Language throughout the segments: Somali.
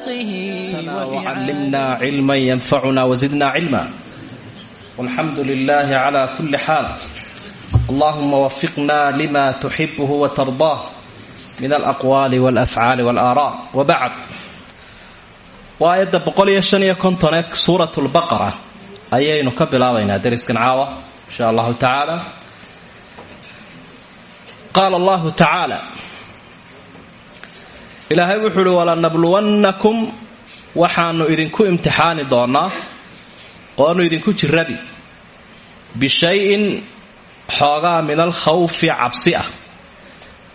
أخلاقه وعلمنا علما ينفعنا وزدنا علما والحمد لله على كل حال اللهم وفقنا لما تحبه وترضاه من الأقوال والأفعال والآراء وبعد وآية بقولي شنية كنتنك سورة البقرة أيين كبلاوينا درس كنعاوة إن شاء الله تعالى قال الله تعالى ilaahay wuxuu uhi walanabluwannakum waxaannu idinku imtixaani doonnaa oonu idinku jirabi bishayin xoogaa min alkhawfi cabsi ah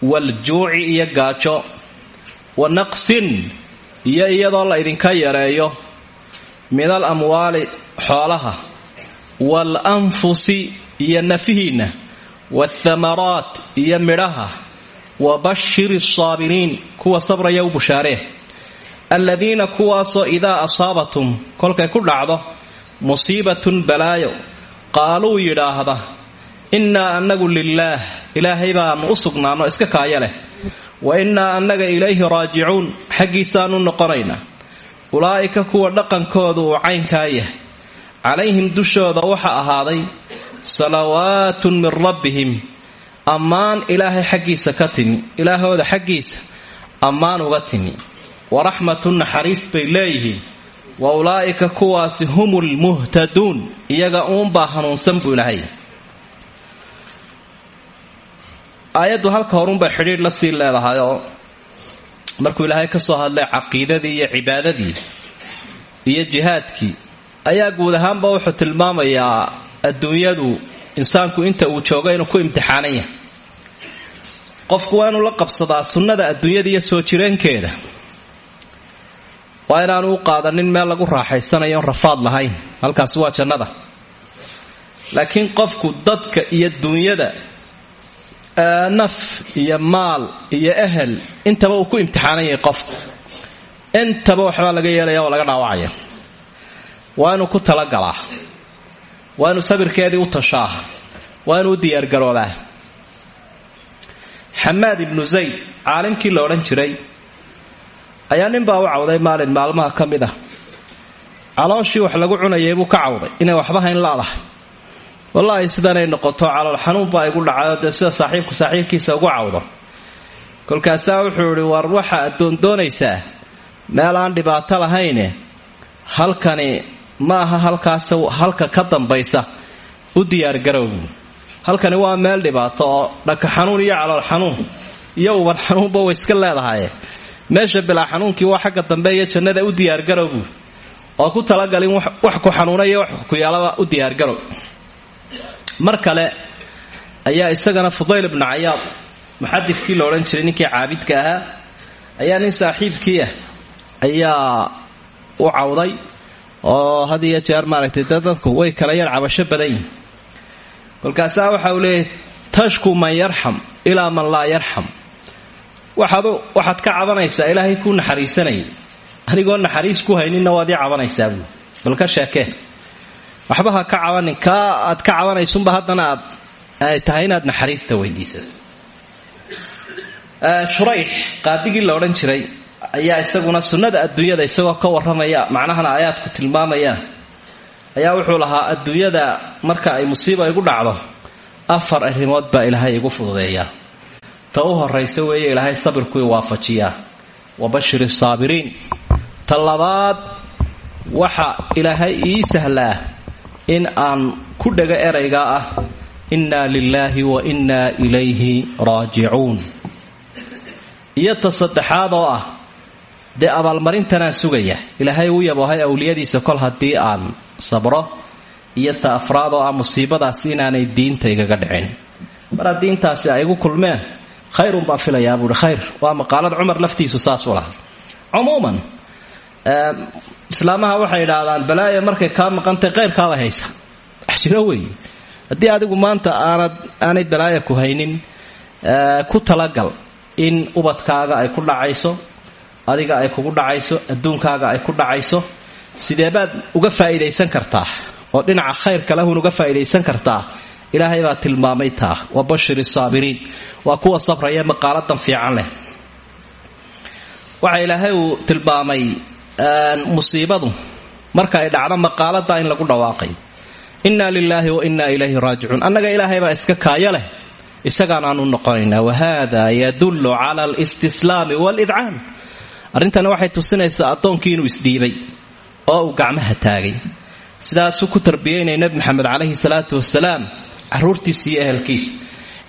waaljuuci iyo gaajo wa naqsin iyo iyadoo la idinka yareeyo min al amwaali xoolaha waal anfusi iyo nafihiinna waathamaraat iyo midhaha wabashiri saabiriin kuwa sabraya u bushaaree aladiina kuwaasoo idaa asaabatum kolkay ku dhacdo musiibatun balaayo qaaluu yidhaahda innaa annagu lilaah ilaahay baannu u sugnaanno iska kaaya leh wa innaa annaga ilayhi raajicuun xaggiisaannu noqonaynaa ulaa'ika kuwa dhaqankoodu uu caynkaa yahay calayhim dushooda waxa ahaaday salawaatun min rabbihim ammaan ilaahay xaggiisa ka timi. Ilaahooda xaggiisa ammaan uga timi. Waraxmatun naxariis bay leeyihiin. Wa ulaa'ika kuwaasi humul muhtaduun iyaga uunbaa hanuunsan buu ilaahay aayaddu halka horunbay xidhiidh la sii leedahay oo markuu ilaahay ka soo hadlay caqiidadii iyo cibaadadii iyo jihaadkii ayaa guud ahaanba wuxuu tilmaamayaa adduunyadu insaanku inta uu joogo inuu ku imtixaanan qofku waa inuu la qabsadaa sunnada adduunyada iyo soo jireenkeeda. Waa inaanu u qaadanin meel lagu raaxaysanayo on rafaad lahayn halkaasi waa jannada. Laakiin qofku dadka iyo duunyada naf iyo maal iyo ehel intaba uu ku imtixaanan yahay qofku. Intaba waxbaa laga yeelaya oo laga dhaawacaya. Waa inuu ku talagalaa waa inuu sabirkeedii u tashaa. Waa inuu u diyaargaroobaa. Xamaad ibnu zayd caalimkii la odhan jiray ayaa ninbaa u cawday maalin maalmaha ka mid ah. Calooshii wax lagu cunayay buu ka cawday inay waxba hayn laadahay wallaahi sidanay noqoto calool xanuun baa igu dhacayo dee sida saaxiibku saaxiibkiisa ugu cawdo. Kolkaasaa wuxuu idhi war waxa aad doondoonaysaa meel aan dhibaato lahayne halkani ma aha halkaas halka ka dambaysa. U diyaargarowgu halkani waa meel dhibaato oo dhaka xanuun iyo calool xanuun iyo uban xanuunba way iska leedahaye meesha bilaa xanuunkii waa xagga dambe jannada u diyaargarowgu oo ku talagalin wax ku xanuuna iyo wax ku yaalaba u diyaargarow mar kale ayaa isagana fudayl ibnu cayaad muxadidkii la jiray ninkii caabidka ahaa ayaa nin saaxiibkii ah ayaa u cawday oo had iyo jeer maaragtay dadku way kala yar cabasho badan yihiin kolkaasaa waxa uu leeyahy tashku man yarxam ilaa man laa yarxam waxaad waxaad ka cabanaysaa ilaahay kuu naxariisanayay. Anigoo naxariis ku hayninna waad ii cabanaysaa buu. Bal ka sheekee waxba ka cabanin aad ka cabanaysunba haddana aad ay tahay inaad naxariista weydiisato shurayx qaadigii la odhan jiray ayaa isaguna sunnada adduunyada isagoo ka warramaya macnahana aayaadku tilmaamayaan ayaa wuxuu lahaa adduunyada marka ay musiiba igu dhacdo afar arrimood baa ilaahay igu fududeeyaa ta u horraysa weeye ilaahay sabirku i waafajiyaa. Wa bashiri saabiriin ta waxa ilaahay ii sahlaa in aan ku dhego eraygaa ah innaa lilaahi wa innaa ilayhi raajicuun. Iyo ta saddexaad oo ah dee abaalmarintanaan sugaya. Ilaahay uu yaboohay awliyadiisa kol haddii aan sabro iyo ta afraad oo ah musiibadaasi inaanay diinta igaga dhicin. Mar haddii ay igu kulmeen khayrun baan filayaa buuhi khayr. Waa maqaalad cumar laftiisu saasuu lahaa. Cumuuman islaamaha waxay idhaahdaan balaaya markay kaa maqantay qayrkaaba haysa. Wax jiro weeye haddii adigu maanta aanad aanay balaaya ku haynin ku talagal in ubadkaaga ay ku dhacayso adiga ay kugu dhacayso adduunkaaga ay ku dhacayso sidee baad uga faa'iidaysan kartaa? Oo dhinaca khayrka lahun uga faa'iidaysan kartaa. Ilaahay baa tilmaamay taa. Wa bashiri saabiriin. Waa kuwa sabraya maqaaladan fiican leh. Waxa ilaahay uu tilmaamay musiibadu marka ay dhacdo maqaalada in lagu dhawaaqay. Inna lilaahi wa inna ilayhi raajicuun. Annaga ilaahay baa iska kaaya leh. Isagaanaanu noqonaynaa. Wahada yadullu cala alistislaami waalidcaam arrintani waxay tusinaysaa addoonkii inuu isdhiibay oo uu gacmaha taagay. Sidaasuu ku tarbiyaynaya nebi maxamed calayhi salaatu wasalaam caruurtiisi iyo ehelkiisa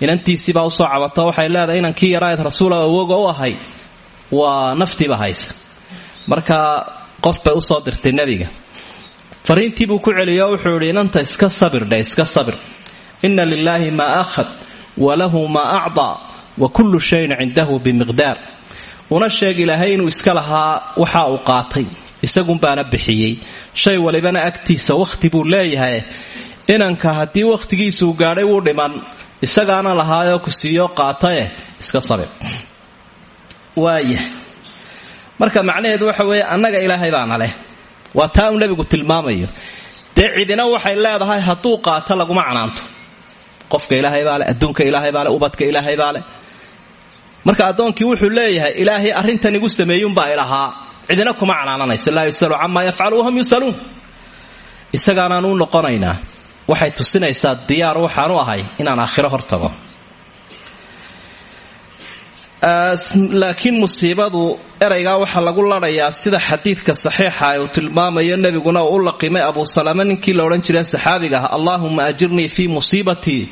inantiisiibaa u soo cabato waxay leedahay inankii yaraayd rasuula awoga u ahay waa naftiiba haysa. Marka qof bay u soo dirtay nebiga. Fariintiibuu ku celiyo wuxuu idhi inanta iska sabirdhe iska sabir. Inna lilaahi maa akhad walahu maa acdaa wa kullu shayin cindahu bimiqdaar una sheeg ilaahay inuu iska lahaa waxa uu qaatay. Isagunbaana bixiyey. Shay walibana agtiisa wakhti buu leeyahay. Inanka haddii wakhtigiisuu gaadhay wuu dhiman. Isagaana lahaayoo ku siiyo qaatae iska sabir waaya marka macnaheedu waxa weeye annaga ilaahay baana leh. Waa taa uu nebigu tilmaamayo. Dee cidina waxay leedahay hadduu qaato laguma canaanto. Qofka ilaahay baa adduunka ilaahay baa ubadka ilaahay baa leh marka addoonkii wuxuu leeyahay ilaahay arrintan igu sameeyuunbaa ilahaa. Cidina kuma canaananayso laa yusalu camaa yafcalu wahum yusaluun. Isagaanaanu noqonaynaa waxay tusinaysaa diyaar waxaanu ahay inaan aakhiro hortago laakiin musiibadu eraygaa waxaa lagu ladhayaa sida xadiidka saxiixa uu tilmaamayo nebiguna uu u laqimay abuu salama ninkii la odhan jiray saxaabiga ah allaahuma ajirnii fii musiibatii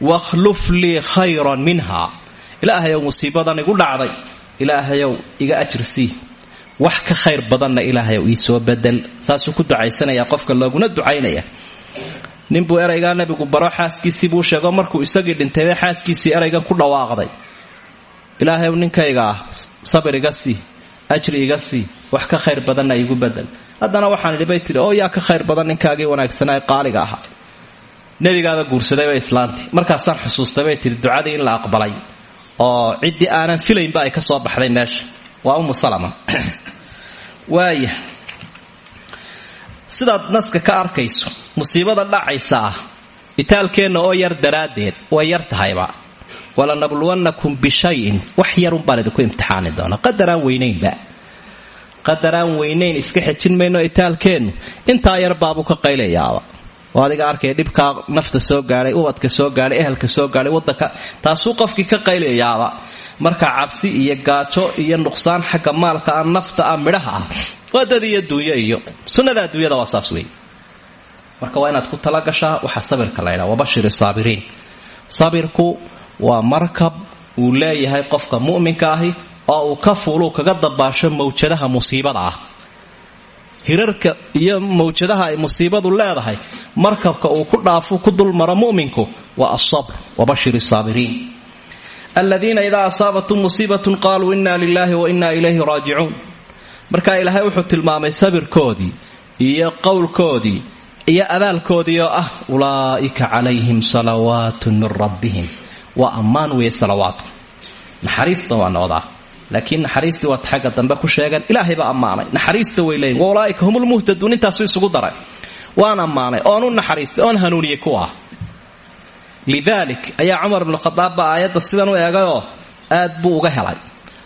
wakhluf lii khayran minha ilaahayow musiibadan igu dhacday. Ilaahayow iga ajirsii wax ka khayr badanna ilaahayow ii soo bedel. Saasuu ku ducaysanaya qofka looguna ducaynaya. Ninbuu eraygaa nebigu baro xaaskiisii buu sheego markuu isagii dhintayba xaaskiisii eraygan ku dhawaaqday. Ilaahayow ninkayga ah sabir iga sii sii wax ka khayr badanna igu bedel. Haddana waxaan idhi bay oo yaa ka khayr badan ninkaagii wanaagsanaa qaaliga ahaa. Nebigaaba guursadayba islaantii. Markaasaan xusuustay bay tidhi ducadii in la aqbalay oo ciddii aanan filaynba ay ka soo baxday meesha. Waa umu salama. Waaya sidaad naska ka arkayso musiibada dhacaysa ah itaalkeenna oo yar daraaddeed way yar tahayba. Walanabluwannakum bishayin wax yarun baan idinku imtixaani doona qadaraan weynaynba qadaraan weynayn iska xejin mayno itaalkeennu. Intaa yar baabuu ka qaylayaaba oo adiga arkaya dhibkaa nafta soo gaadhay ubadka soo gaadhay ehelka soo gaadhay wadanka taasuu qofkii ka qaylayaaba marka cabsi iyo gaajo iyo nuqsaan xagga maalka ah nafta ah midhaha ah waa iyo sunnada adduunyada waa saas marka waa inaad ku talagashaa waxaa sabirka laydhaa wabashiri saabiriin sabirku waa markab uu leeyahay qofka mu'minka ahi oo uu ka fuuluu kaga dabaasho mawjadaha musiibada ah hirarka iyo mawjadaha ay musiibadu leedahay markabka uu ku dhaafo ku dulmaro mu'minku waa asabr wabashir saabiriin aladiina idaa asaabatum musiibatun qaaluu inna lilaahi wa inna ilayhi raajicuun. Marka ilaahay wuxuu tilmaamay sabirkoodii iyo qowlkoodii iyo abaalkoodii oo ah ulaa'ika calayhim salawaatun min rabbihim. Waa ammaan weeye salawaadku naxariista waa noqdaa laakiin naxariistii waad xagga dambe ku sheegan ilaahay baa ammaanay. Naxariista way leeyiin wa ulaaika hum lmuhtaduun intaasu isugu daray. Waan ammaanay oon u naxariistay oon hanuuniyey kuwa lidaalik ayaa cumar bnu khadaab baa aayadda sidan u eegayoo aad buu uga helay.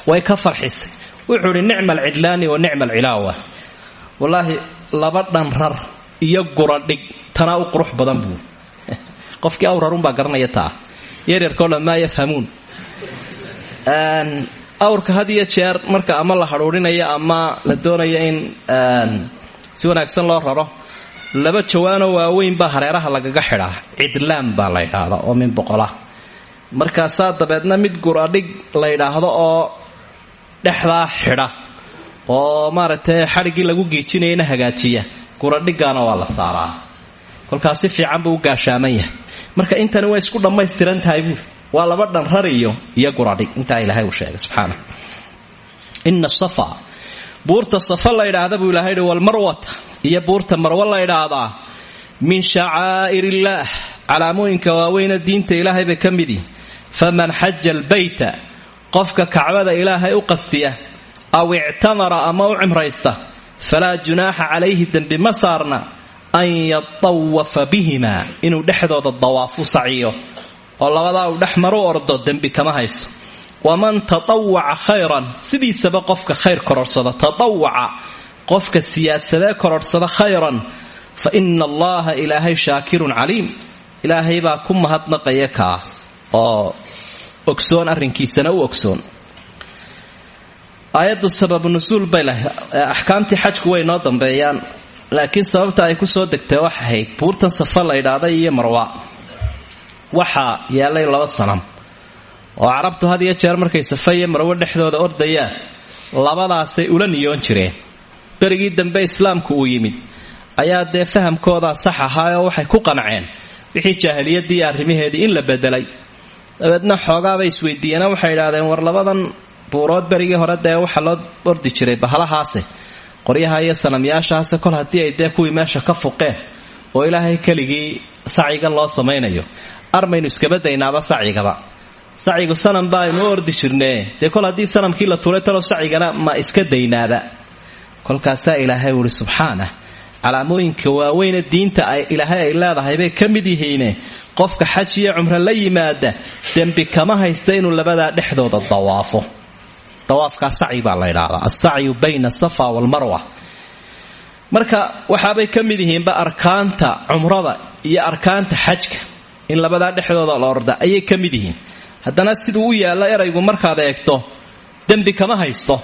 Way ka farxisay. Wuxuu idhi nicma alcidlaani wa nicma alcilaawa wallaahi laba dhanrar iyo guradhig tanaa u qurux badan buu. Qofkii awrarunbaa garanaya taa. Yaryarkao dhan maa yafhamuun awrka had iyo jeer marka ama la hadhuurinayo ama la doonayo in si wanaagsan loo raro laba jawaanoo waaweyn baa hareeraha lagaga xidhaa. Cidlaan baa la ydhaahda oo min boqola. Markaasaa dabeedna mid guradhig la ydhaahdo oo dhexdaa xidha oo maaragtay xadhiggii lagu giijinayana hagaajiya. Guradhigaana waa la saaraa kolkaas si fiican buu u marka intani way isku dhammaystiran tahay buuri waa laba dhanrar iyo iyo guradhig intaa ilaahay uu sheegay subxaana ina safa buurta safa la ydhaahda buu ilahay hi walmarwata iyo buurta marwo la ydhaahdaa min shacaa'ir illaah calaamooyinka diinta ilaahay bay ka faman xaja albayta. Qofka kacbada ilaahay u qastiya aw ictamara ama u cimraysta falaa junaaxa calayhi dembi ma saarna an yatawafa bihimaa inuu dhexdooda dawaafu saciyo oo labadaa uu dhex maru ordo dembi kama haysto waman tatawaca khayran sidiisaba qofka khayr kororsada tatawaca qofka siyaadsadee kororhsada khayran fa ina allaha ilaahay shaakirun caliim ilaahay baa ku mahadnaqaya kaa oo ogsoon arrinkiisana u ogsoon aayaddu sababu nusuul bay lahay axkaamtii xajku way noo dambeeyaan laakiin sababta ay ku soo degtay wax ahayd buurtan safa la ydhaada iyo marwa. Waxaa yeelay laba sanam. Oo carabtu had jeer markay safa iyo marwo dhexdooda ordayaan labadaasay ula niyoon jireen. Berigii dambe islaamku uu yimid. Ayaa dee fahamkoodaa sax ahaayoo waxay ku qanceen. Wixii jaahiliyadii arrimaheedii in la bedelay dabeedna xoogaabay isweydiiyeena waxay idhaahdeen war labadan buurood berigii hore dee waxaa loo ordi jiray bahalahaase qoryaha iyo sanamyaashaase kol haddii ay dee kuwii meesha ka fuqeen oo ilaahay keligii sacigan loo samaynayo armaynu iskaba daynaaba sacigaba sacigu sanam ba aynu u ordi jirnee. Dee kol haddii sanamkii la tuuray talow sacigana ma iska daynaaba. Kolkaasaa ilaahay uhi subxaanah calaamooyinka waaweyne diinta ilaahay ay leedahay bay ka mid yihiine. Qofka xaj iyo cumro la yimaada dembi kama haysta inuu labadaa dhexdooda dawaafo dawaafkaa sacyi baa la ydhaahdaa alsacyu bayna asafa waalmarwa marka waxaabay ka mid yihiinba arkaanta cumrada iyo arkaanta xajka. In labadaa dhexdooda la orda ayay ka mid haddana siduu u yaallo eraygu markaad eegto dembi kama haysto.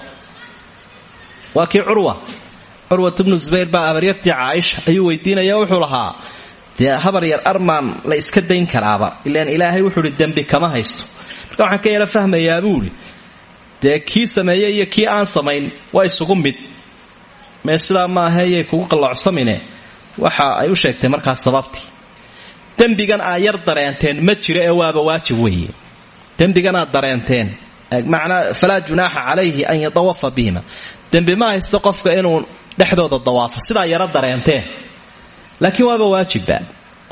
Waa kii curwa. Curwat zubayr baa habaryartii caaisha ayuu weydiinaya wuxuu lahaa habar yar armaan la iska dayn karaaba ilaan ilaahay wuxuu ihi kama haysto. Marka waxaan ka yala fahmayaa buuhi dee kii sameeye iyo kii aan samayn waa isugu mid. Mee sidaa maahayay kugu qalloocsamine waxa ay u sheegtay markaas sababtii. Dembigan aa yar dareenteen ma jiro ee waaba waajib weeye. Dembigan aad dareenteen. Macnaa falaa junaaxa calayhi an yatawafa bihima dembi ma haysto qofka inuu dhexdooda dawaafo sidaa yaro dareenteen laakiin waaba waajibba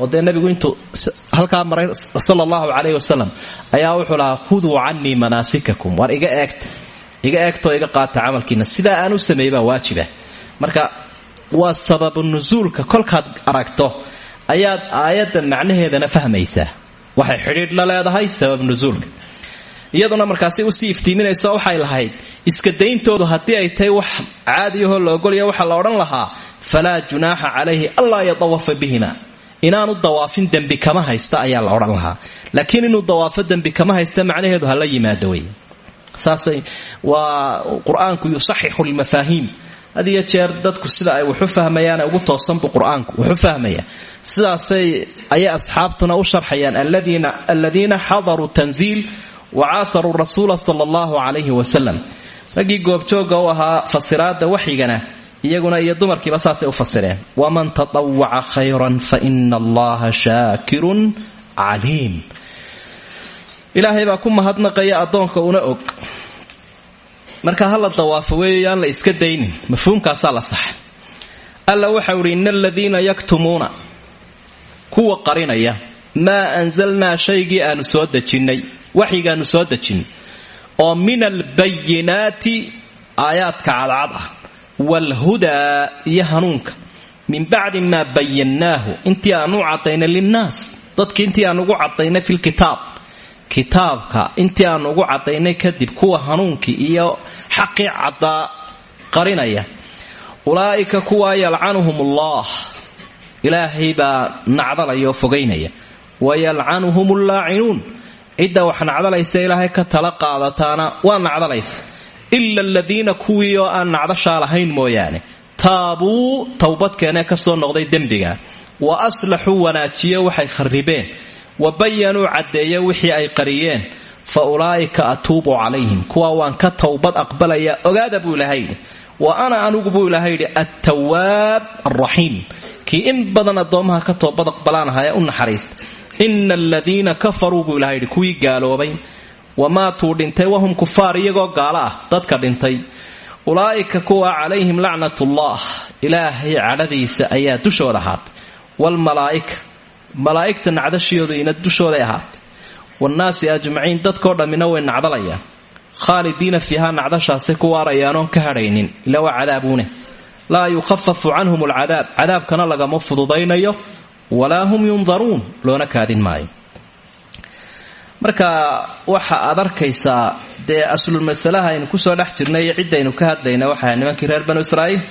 oo dee nabigu intuu halkaa maray sala allahu calayhi wasalam ayaa wuxuu lahaa khuduu canii manaasikakum. War iga eegta iga eegtaoo iga qaata camalkiina. Sidaa aan u sameeyey baa waajiba marka waa sababu nusuulka kolkaad aragto ayaad aayadda macnaheedana fahmaysaa. Waxay xidhiidh la leedahay sabab nusuulka iyaduna markaasi u sii iftiiminayso waxay lahayd iska dayntoodu haddii ay tahay wax caadiyahoo la ogolaya waxaa la odhan lahaa falaa junaaxa calayhi allaa yatawafa bihima inaanu dawaafin dembi kama haysta ayaa la odhan lahaa. Laakiin inuu dawaafo dembi kama haysta macnaheedu hala yimaado wey saasay waa qur'aanku yusaxixu lmafaahiim jeer dadku sida ay waxu fahmayaane ugu toosanbu qur'aanku wuxu fahmaya sidaasay ayay asxaabtuna u sharxayaan aladiina xadaruu tanziil wacaasaruu rasuula sala allahu calayhi wasalam raggii goobjooga u ahaa fasiraada waxyigana iyaguna iyo dumarkiiba saasay u fasireen. Waman tatawaca khayran fa ina allaha shaakirun caliim. Ilaahay baa ku mahadnaqaya addoonka una og. Marka hala dawaafo weeyaan la iska daynin. Mafhuumkaasaa la saxa alla waxau idhi ina aladiina kuwa qarinaya maa anzalnaa shaygii aanu soo dejinnay waxyigaanu soo dejinnay oo min albayinaati aayaadka cadcad ah waalhudaa iyo hanuunka min bacdi maa bayannaahu intii aanu cadaynay linnaas dadki intii aan ugu cadaynay filkitaab kitaabka intii aan ugu cadaynay kadib kuwa hanuunkii iyo xaqii caddaa qarinaya ulaa'ika kuwaa yalcanuhum ullah ilaahay baa nacdalaya oo fogaynaya wa yalcanuhum allaacinuun cidda wax nacdalaysa ilaahay ka tala qaadataana waa nacdalaysa ila aladiina kuwii oo aan nacdashaa lahayn mooyaane taabuu towbadkeenee ka soo noqday dembiga wa aslaxuu wanaajiye waxay kharribeen wa bayanuu caddeeye wixii ay qariyeen fa ulaa'ika atuubu calayhim kuwa waan ka towbad aqbalaya ogaada buu ilaahay yidhi wa ana anugu buu ilaahay yidhi attawaab alraxiim kii in badan addoommaha ka toobad aqbalaan aha ee u naxariista ina aladiina kafaruu buu ilahay yidhi kuwii gaaloobay wamaatuu dhintay wahum kufaar iyagoo gaalo ah dadka dhintay ulaa'ika kuwa calayhim lacnatullah ilaahay cadhadiisa ayaa dushooda ahaatay waalmalaa'ika malaa'igta nacdashiyoodu ina dushooday ahaatay waannaasi ajmaciin dadkoo dhammina way nacdalayaan khaalidiina fiihaa nacdashaasay ku waarayaanoon ka hadhaynin ila waa cadaabuune laa yukhafafu canhum alcadaab cadaabkana lagama fududaynayo walaa hum yundaruun loona kaadin maayo marka waxa aad arkaysaa dee aslulmasalaha aynu ku soo dhex jirnay iyo ciddaynu ka hadlayna waxaa nimankii reer banu israa'iil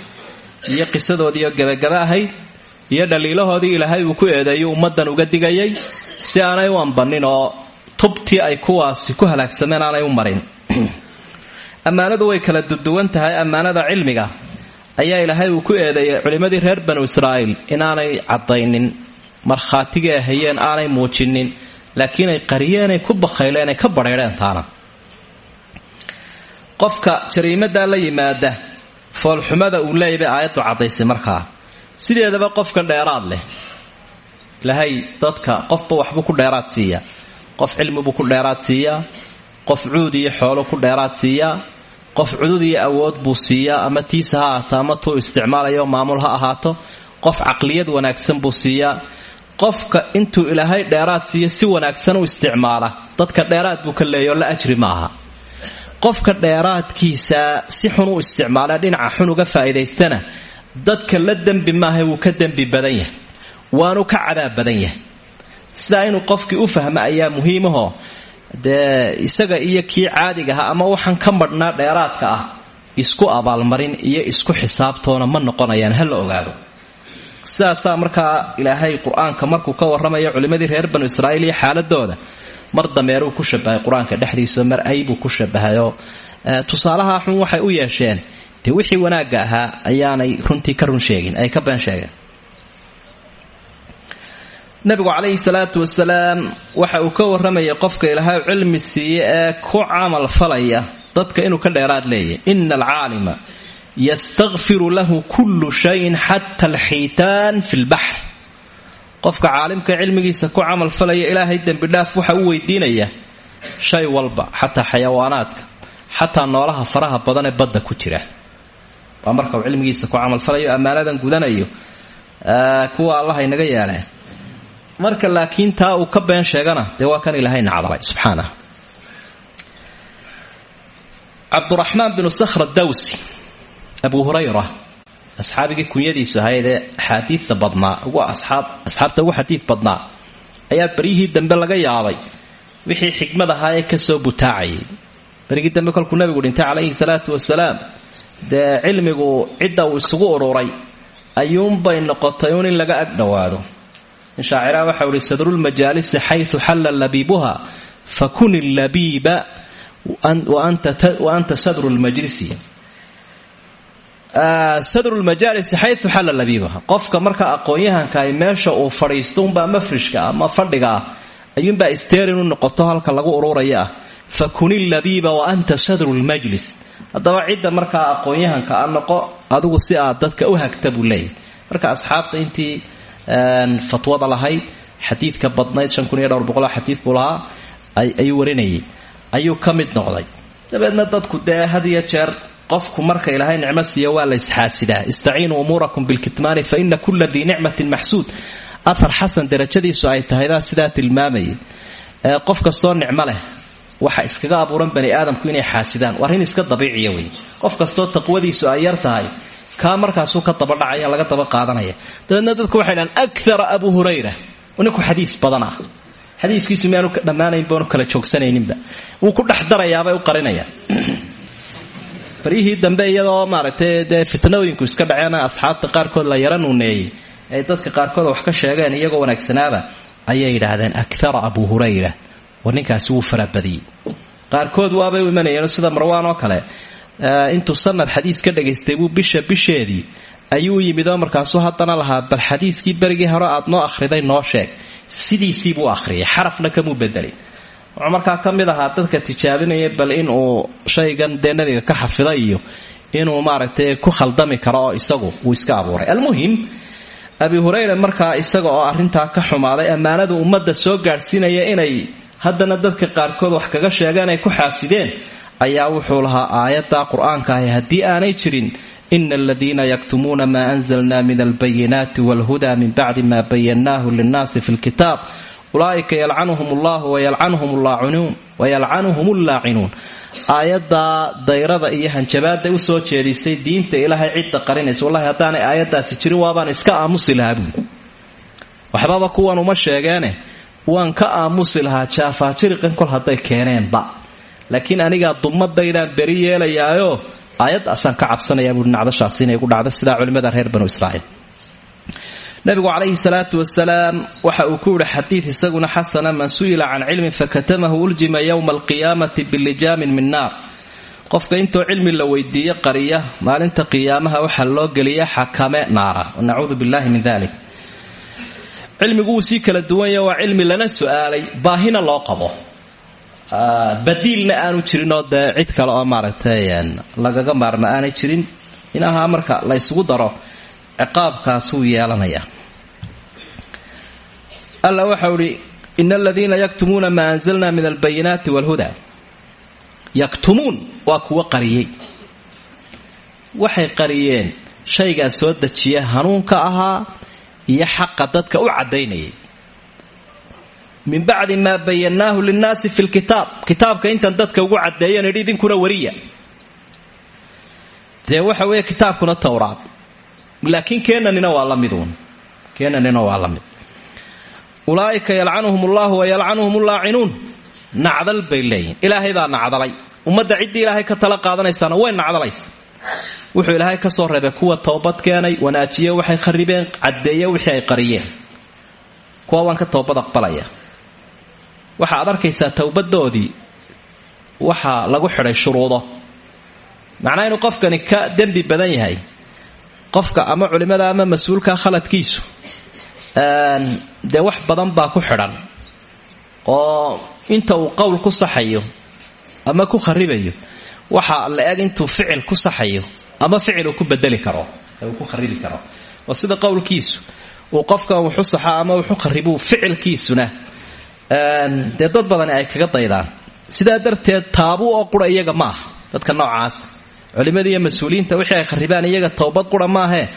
iyo qisadoodiioo gebagaba ahayd iyo dhaliilahoodii ilaahay uu ku eedeeyo ummaddan uga digayay si aanay u ambannin oo tubtii ay kuwaasi ku halaagsameen aanay u marin. Ammaanadu way kala duduwan tahay ammaanada cilmiga ayaa ilaahay uu ku eedeeyay culimmadii reer banu israa'iil inaanay caddaynin markhaatigii ay hayeen aanay muujinin laakiin ay qariyeenay ku bakhayleen ay ka badheedheen taana. Qofka jariimadaa la yimaada foolxumada uu leeyay bay aayaddu caddaysay sideedaba qofka dheeraad leh. Ilaahay dadka qofba waxbuu ku dheeraad siiyaa qof cilmibuu ku dheeraad siiyaa qof cuud iyo xoolo ku dheeraad siiyaa qof cudud iyo awood buu siiyaa ama tiisa ha ahaato ama tuu isticmaalayo maamul ha ahaato. Qof caqliyad wanaagsan buu siiyaa qofka intuu ilaahay dheeraad siiya si wanaagsan u isticmaala dadka dheeraad buu ka leeyo la ajri maaha. Qofka dheeraadkiisa si xun u isticmaala dhinaca xun uga faa'iidaystana dadka la dembi maaha wuu ka dembi badan yahay. Waanu ka cadaab badan yahay. Sidaa inuu qofkii u fahmo ayaa muhiimahoo dee isaga iyo kii caadigaha ama waxaan ka madhnaa dheeraadka ah isku abaalmarin iyo isku xisaabtoona ma noqonayaan ha ogaado sidaasaa markaa ilaahay qur'aanka markuu ka warramayo culimmadii reer banu israa'iil iyo xaaladooda mar dameeruu ku shabahay qur'aanka dhexdiisa mar aybuu ku shabahayoo tusaalaha xun waxay u yeesheen dee wixii wanaagga ahaa ayaanay runtii ka run sheegin ay ka been sheegeen. Nabigu calayhi salaatu wasalaam waxa uu ka warramayay qofka ilaahay cilmi siiye ee ku camal falaya dadka inuu ka dheeraad leeyahy ina alcaalima yastakfiru lahu kullu shayin xata alxiitaan fi lbaxr qofka caalimka cilmigiisa ku camal falaya ilaahay dembidhaaf waxa u weydiinaya shay walba xataa xayawaanaadka xataa noolaha faraha badan ee badda ku jira. Waa marka uu cilmigiisa ku camalfalayo ammaanadan gudanayo kuwa allaha inaga yeeleen marka laakiin taa uu ka been sheegana dee waa kan ilaahay nacdalay subxaanah cabduraxmaan binu sakhra dawsi abu hurayra asxaabigii kunyadiisu ahaydee axaadiidta badnaa ugu asxaab asxaabta ugu xadiid badnaa ayaa beryihii dambe laga yaabay. Wixii xikmad ahaa ee ka soo butaacayay berigii dambe kolkuu nabigu dhintay calayhi salaatu wasalaam dee cilmigu cidda uu isugu ururay ayuunbay noqotay uun in laga ag dhowaado. Shaaciraha waxa uhi sadrulmajaalisi xayu xalla labiibuha fakun labiiba wa anta sadru lmajlisi sadrulmajaalisi xayu xalla labiibuha qofka marka aqoon-yahanka ay meesha uu fadhiisto unbaa mafrishka ama fadhiga ah ayuunbaa isteerin noqoto halka lagu ururaya ah labiiba wa anta sadru lmajlis haddaba cidda markaa aqoon-yahanka a adigu si aad dadka u hagta marka asxaabta intii fatwada lahayd xadiidka badnayd xadii buu lahaa ayuu warinayay ayuu ka noqday dabeedna dadku dee jeer qofku marka ilaahay nicmo siiya waa la isxaasidaa. Istaciinuu umuurakum bilkitmaani fa ina kula dii nicmatin maxsuud. Afar xasan darajadiisu ay tahaybaa sidaa tilmaamayay qof kastoo nicmo waxa iskaga abuuran bani aadamku inay xaasidaan. Waa arrin iska dabiiciya wey. Qof kastoo taqwadiisu ay yar tahay kaa markaasuu ka dabadhacaya laga daba qaadanaya. Dabeedna dadku waxay dhahaan akara abu hurayra. Ninku xadiis badan ah. Xadiiskiisu miyaanu dhammaanayn baanu kala joogsanayninba. Wuu ku dhex darayaabay u qarinaya baryihii dambe iyadoo maaragtay dee fitnooyinku iska dhaceena asxaabta qaarkood la yara nuuneeyey ay dadka qaarkood wax ka sheegeen iyagoo wanaagsanaaba ayay yidhaahdeen akara abu hurayra. War ninkaasi wuu farabadiyey qaarkood waabay u imanayeen sida marwaan oo kale. Intuu sanad xadiis ka dhagaystay buu bisha bisheedii ayuu yimidoo markaasuu haddana lahaa bal xadiiskii berigii hore aad noo akhriday noo sheeg. Sidiisiibuu akhriyay xarafna kamuu bedelin wuxuu markaa ka mid ahaa dadka tijaabinaya bal inuu shaygan dee ka xafida iyo inuu maaragtay ku khaldami karo isagu uu iska abuuray. Almuhim abi hurayra markaa isaga oo arrintaa ka xumaaday ammaanadu ummadda soo gaadhsiinaya inay haddana dadka qaarkood wax kaga sheegeen ay ku xaasideen ayaa wuxuu lahaa aayadda qur'aanka ahi haddii aanay jirin ina aladiina yaktumuuna maa anzalna min albayinaati walhuda min ma bayannaahu linnaasi fi lkitaab ulaa'ika yalcanuhum allahu wayalcanuhum allaacinuun aayaddaa dayrada iyo hanjabaadda u soo jeedisay diinta ilaahay cidda qarinaysa. Wallahi haddaanay aayaddaasi jirin waabaan iska aamusi lahaa waxbaba kuwan uma sheegeene waan ka aamusi lahaa jaafaajiriqan kol hadday keeneenba. Laakiin anigaa dumadaydaan beri yeelayaayo aayaddaasaan ka cabsanayaa buui nacdashaasi inay gu dhacdo sidaa culimmada reer banu israa'iil nabigu calayhi salaatu wasalaam waxa uu ku yihi xadiid isaguna xasana man su'ila can fakatamahu uljima yowma alqiyaamati bilijaamin min naar. Qofka intoo cilmi la weydiiye qariya maalinta qiyaamaha waxaa loo geliya xakame naara nacuudu billahi min dalik cilmigu wuu sii kala duwanya waa cilmi lana su'aalay baahina loo qabo. Badiilna aanu jirinoo dee cid kale oo maaragtay lagaga maarma aanay jirin. Inahaa marka la ysugu daro ciqaabkaasuu yeelanayaa. Alla waxau idhi ina aladiina yaktumuuna maa anzalna min albayinaati walhuda. Yaktumuun waa kuwa qariyey. Waxay qariyeen shaygaa soo dejiya hanuunka ahaa iyo xaqa dadka u caddaynayay. Min bacdi maa bayannaahu linnaasi fi lkitaab kitaabka intaan dadka ugu caddeeyan idhi idinkuna wariya. Dee waxa weeye kitaabkuna towraad laakiin keenanina waa la miduun keenanina waa la mid. Ulaa'ika yalcanuhum ullahu wa yalcanuhum ullaacinuun nacdal bay leeyihiin ilaahay baa nacdalay. Ummadda ciddii ilaahay ka tala qaadanaysaana way nacdalaysa. Wuxuu ilaahay ka soo reebay kuwa toobad keenay wanaajiye waxay kharibeen caddeeye wixii ay qariyeen. Kuwa waan toobad aqbalaya. Waxaad arkaysaa towbadoodii waxaa lagu xidhay shuruudo. Macnaa inuu qofkani ka dembi badan yahay qofka ama culimada ama mas'uulka khaladkiisu dee wax badan baa ku xidhan oo inta uu qowl ku saxayo ama ku kharibayo waxa la eg intuu ficil ku saxayo ama ficil uu ku bedeli karo uu ku kharibi karo. Oo sida qowlkiisu uu qofka wuxu saxa ama wuxu kharibu ficilkiisuna dee dad badani ay kaga daydaan. Sidaa darteed taabu oo qura iyaga ma dadka noocaasa culimada iyo mas'uuliyiinta wixii ay kharibaan iyaga towbad qura maahee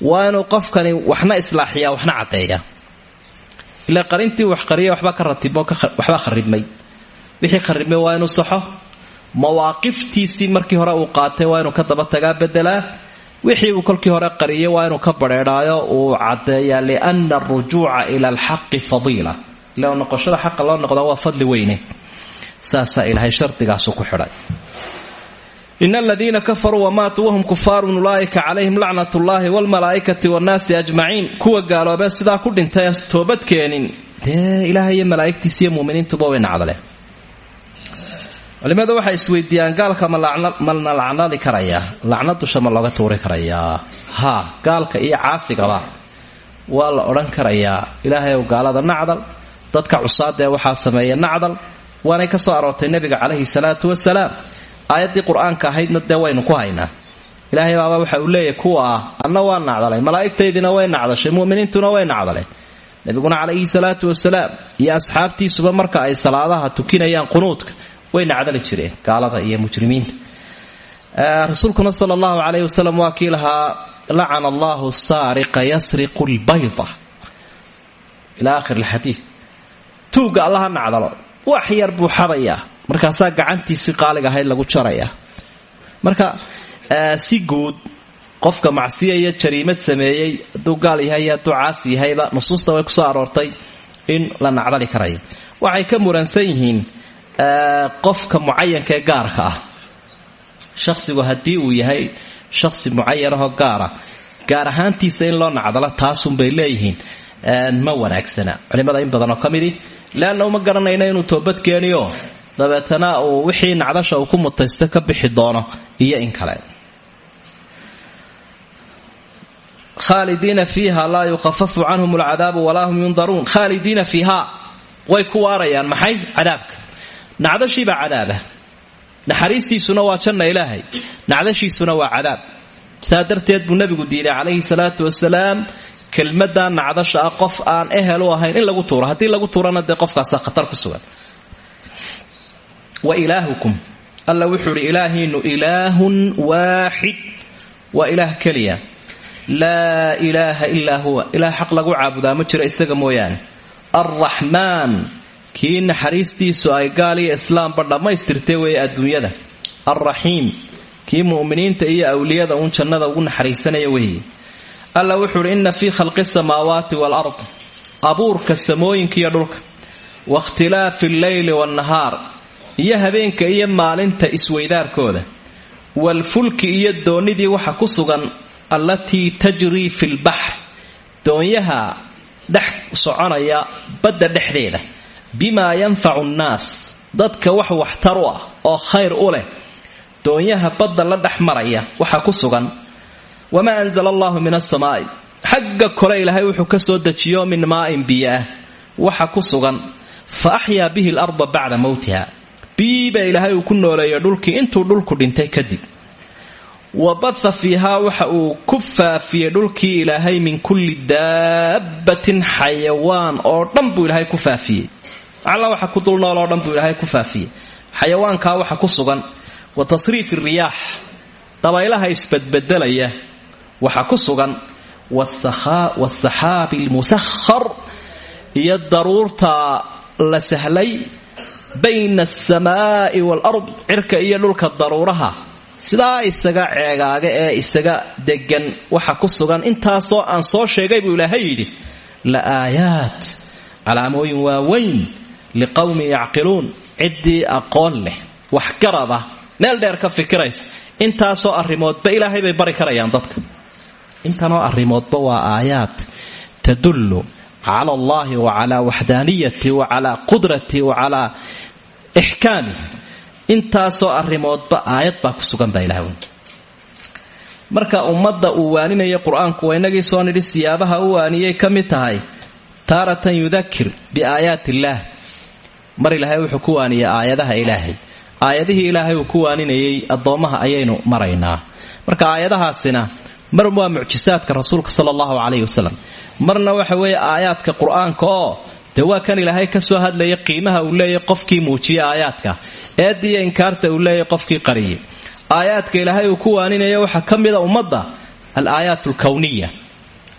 waa qofkani waxna islaaxiyaa waxna caddeeya. Ilaa qarintii wax qariya waxba ka ratibmo waxba kharibmay wixii kharibmay waa inuu saxo mawaaqiftiisii markii hore uu qaatay waa inuu ka daba tagaa bedelaa. Wixii uu kolkii hore qariyay waa inuu ka badheedhaayo uu caddeeyaa liana arujuuca ila alxaqi fadiila. Ila noqoshada xaqa loo noqdaa waa fadli weyne. Saasaa ilaahay shardigaasu ku xidhay in aladiina kafaruu wamaatuu wahum kufaarun ulaaika calayhim lacnat ullaahi wlmalaaikati wannaasi ajmaciin kuwa gaaloobee sidaa ku dhintay toobadkeenin dee ilaahay iyo malaaigtiis iyo muminiintuba way nacdaleen culimadu waxay isweydiiyaan gaalka malna lacnadi karayaa lacna dusha ma tuuri karayaa ha gaalka iyo caasigaba waa la odhan karayaa ilaahay ow gaalada nacdal dadka cusaada ee waxaa sameeya nacdal waanay ka soo aroortay nebiga calayhi salaatu wasalaam aayaddii qur'aanka ahaydna dee waynu ku haynaa. Ilaahay baaba waxa uu leeyahy kuwa ah anna waa nacdalay. Malaa'igtaydina way nacdashay mu'miniintuna way nacdaleen nebiguna calayhi salaatu wasalaam iyo asxaabtiisuba marka ay salaadaha tukinayaan qunuudka way nacdali jireen gaalada iyo mujrimiinta. Rasuulkuna sala allahu calayhi wasalam waa kii lahaa lacana allahu saariqa yasriqu lbayda ila akhir alxadiid tuugga allaha nacdalo. Wax yar buu xadayaa markaasaa gacantiisii qaaliga ahayd lagu jarayaa marka si guud qofka macsiya jariimad sameeyey hadduu yahay iyo hadduu nusuusta way ku soo aroortay in la nacdali karayo waxay ka muransan yihiin qofka mucayanka gaarka ah. Shaqsigu haddii uu yahay shaqsi mucayanahoo gaara gaar ahaantiisa in loo nacdalo taasunbay leeyihiin. Ma wanaagsana. Culimada in badanoo ka midi uma garanayna inuu toobad keeniyo dabeetana uu wixii nacdasha uu ku mutaysta ka bixi doono iyo in kale. Khaalidiina fiiha laa yukhafafu canhum alcadaabu walaa hum yundaruun. Khaalidiina fiiha way ku waarayaan maxay? Cadaabka. Nacdashiibaa cadaaba. Naxariistiisuna waa janna ilaahay. Nacdashiisuna waa cadaab. Saa darteed buu nebigu diiday calayhi salaatu wasalaam kelmadan nacdasha ah qof aan ehel u ahayn in lagu tuuro. Haddii lagu tuurana dee qofkaasa khatar ku sugan wa ilaahukum. Alla wuxuu idhi ilaahiinu ilaahun waaxid waa ilaah keliya. Laa ilaaha ilaa huwa. Ilaah xaq lagu caabudaa ma jiro isaga mooyaane. Alraxmaan kii naxariistiisu ay gaal iyo islaamba dhammaystirtay weeye adduunyada. Alraxiim kii mu'miniinta iyo awliyada uun jannada ugu naxariisanaya weeye. Alla wuxuu idhi inna fii khalqi samaawaati waalard abuurka samooyinka iyo dhulka. Wakhtilaafi alleyli waannahaar iyo habeenka iyo maalinta isweydaarkooda. Waalfulki iyo doonnidii waxa ku sugan allatii tajrii fi lbaxr doonyaha dhex soconaya badda dhexdeeda bimaa yanfacu nnaas dadka wax waxtar u ah oo khayr u leh doonyaha badda la dhex maraya waxaa ku sugan wamaa anzala allahu min asamaa'i xagga kole ilaahay wuxuu ka soo dejiyo min maa'in biyaah waxa ku sugan fa axyaa bihi larda bacda mowtiha biyiiba ilaahay uu ku nooleeyo dhulkii intuu dhulku dhintay kadib. Wa batha fiihaa waxa uu ku faafiyey dhulkii ilaahay min kulli daabbatin xayawaan oo dhan buu ilaahay ku faafiyey. Alla waxa ku dul nool oo dhan buu ilaahay ku faafiyey. Xayawaankaa waxa ku sugan wa tasriifi riyaax dabaylaha isbadbedelaya waxa ku sugan wasaxaabi almusahar iyo daruurta la sahlay bayna alsamaa'i waalard cirka iyo dhulka daruuraha. Sidaa isaga ceegaaga ee isaga degan waxa ku sugan. Intaasoo aan soo sheegay buu ilaahay yidhi la aayaat calaamooyin waaweyn liqowmin yacqiluun ciddii aqoon leh. Waxgarada meel dheer ka fikiraysa. Intaasoo arrimoodba ilaahay bay bari karayaan dadka. Intanoo arrimoodba waa aayaad tadullu cala allahi wa calaa waxdaaniyati wa calaa qudrati wa calaa ixkaami intaasoo arrimoodba aayad baa ku sugan baa ilaha marka ummadda uu waaninaya qur'aanku waa inagii soo nidhi siyaabaha u waaniyay ka mid tahay taaratan yudakir biaayaat illaah mar ilaahay wuxuu ku waaniyay aayadaha ilaahay aayadihii ilaahay uu ku waaninayay addoommaha ayaynu maraynaa marka aayadahaasina mucjisaadka rasuulka sala allahu calayhi wasalam marna waxa weeye aayaadka qur'aanka oo dee kan ilaahay ka soo hadlaya qiimaha uu leeyahy qofkii muujiya aayaadka. Eediyo inkaarta uu leeyahy qofkii qariyay aayaadka ilaahay uu ku waaninaya waxaa ka mida al aayaat alkowniya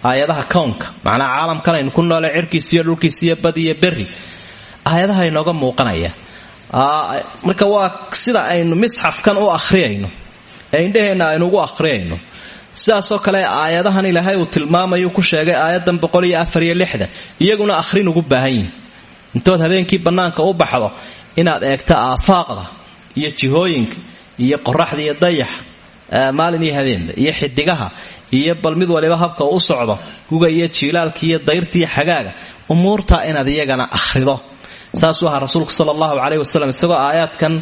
aayadaha kownka macnaa caalamkan aynu ku noole cirkiisiyo dhulkiisiyo bad iyo berri. Aayadaha inooga muuqanaya. Marka waa sida aynu misxafkan u akhriyayno ee indhaheenna aynu ugu akhriyayno sidaasoo kale aayadahan ilaahay uu tilmaamayu ku sheegay aayadan iyaguna akhrin ugu baahan yihiin intood habeenkii bannaanka u baxdo inaad eegto aafaaqda iyo jihooyinka iyo qoraxda iyo dayaxa maalin iyo habeenba iyo xidigaha iyo bal mid waliba habka u socdo guga iyo jiilaalka iyo dayrta xagaaga umuurtaa inaad iyagana akhrido. Saasuu ahaa rasuulku sala allahu wasalam isagoo aayaadkan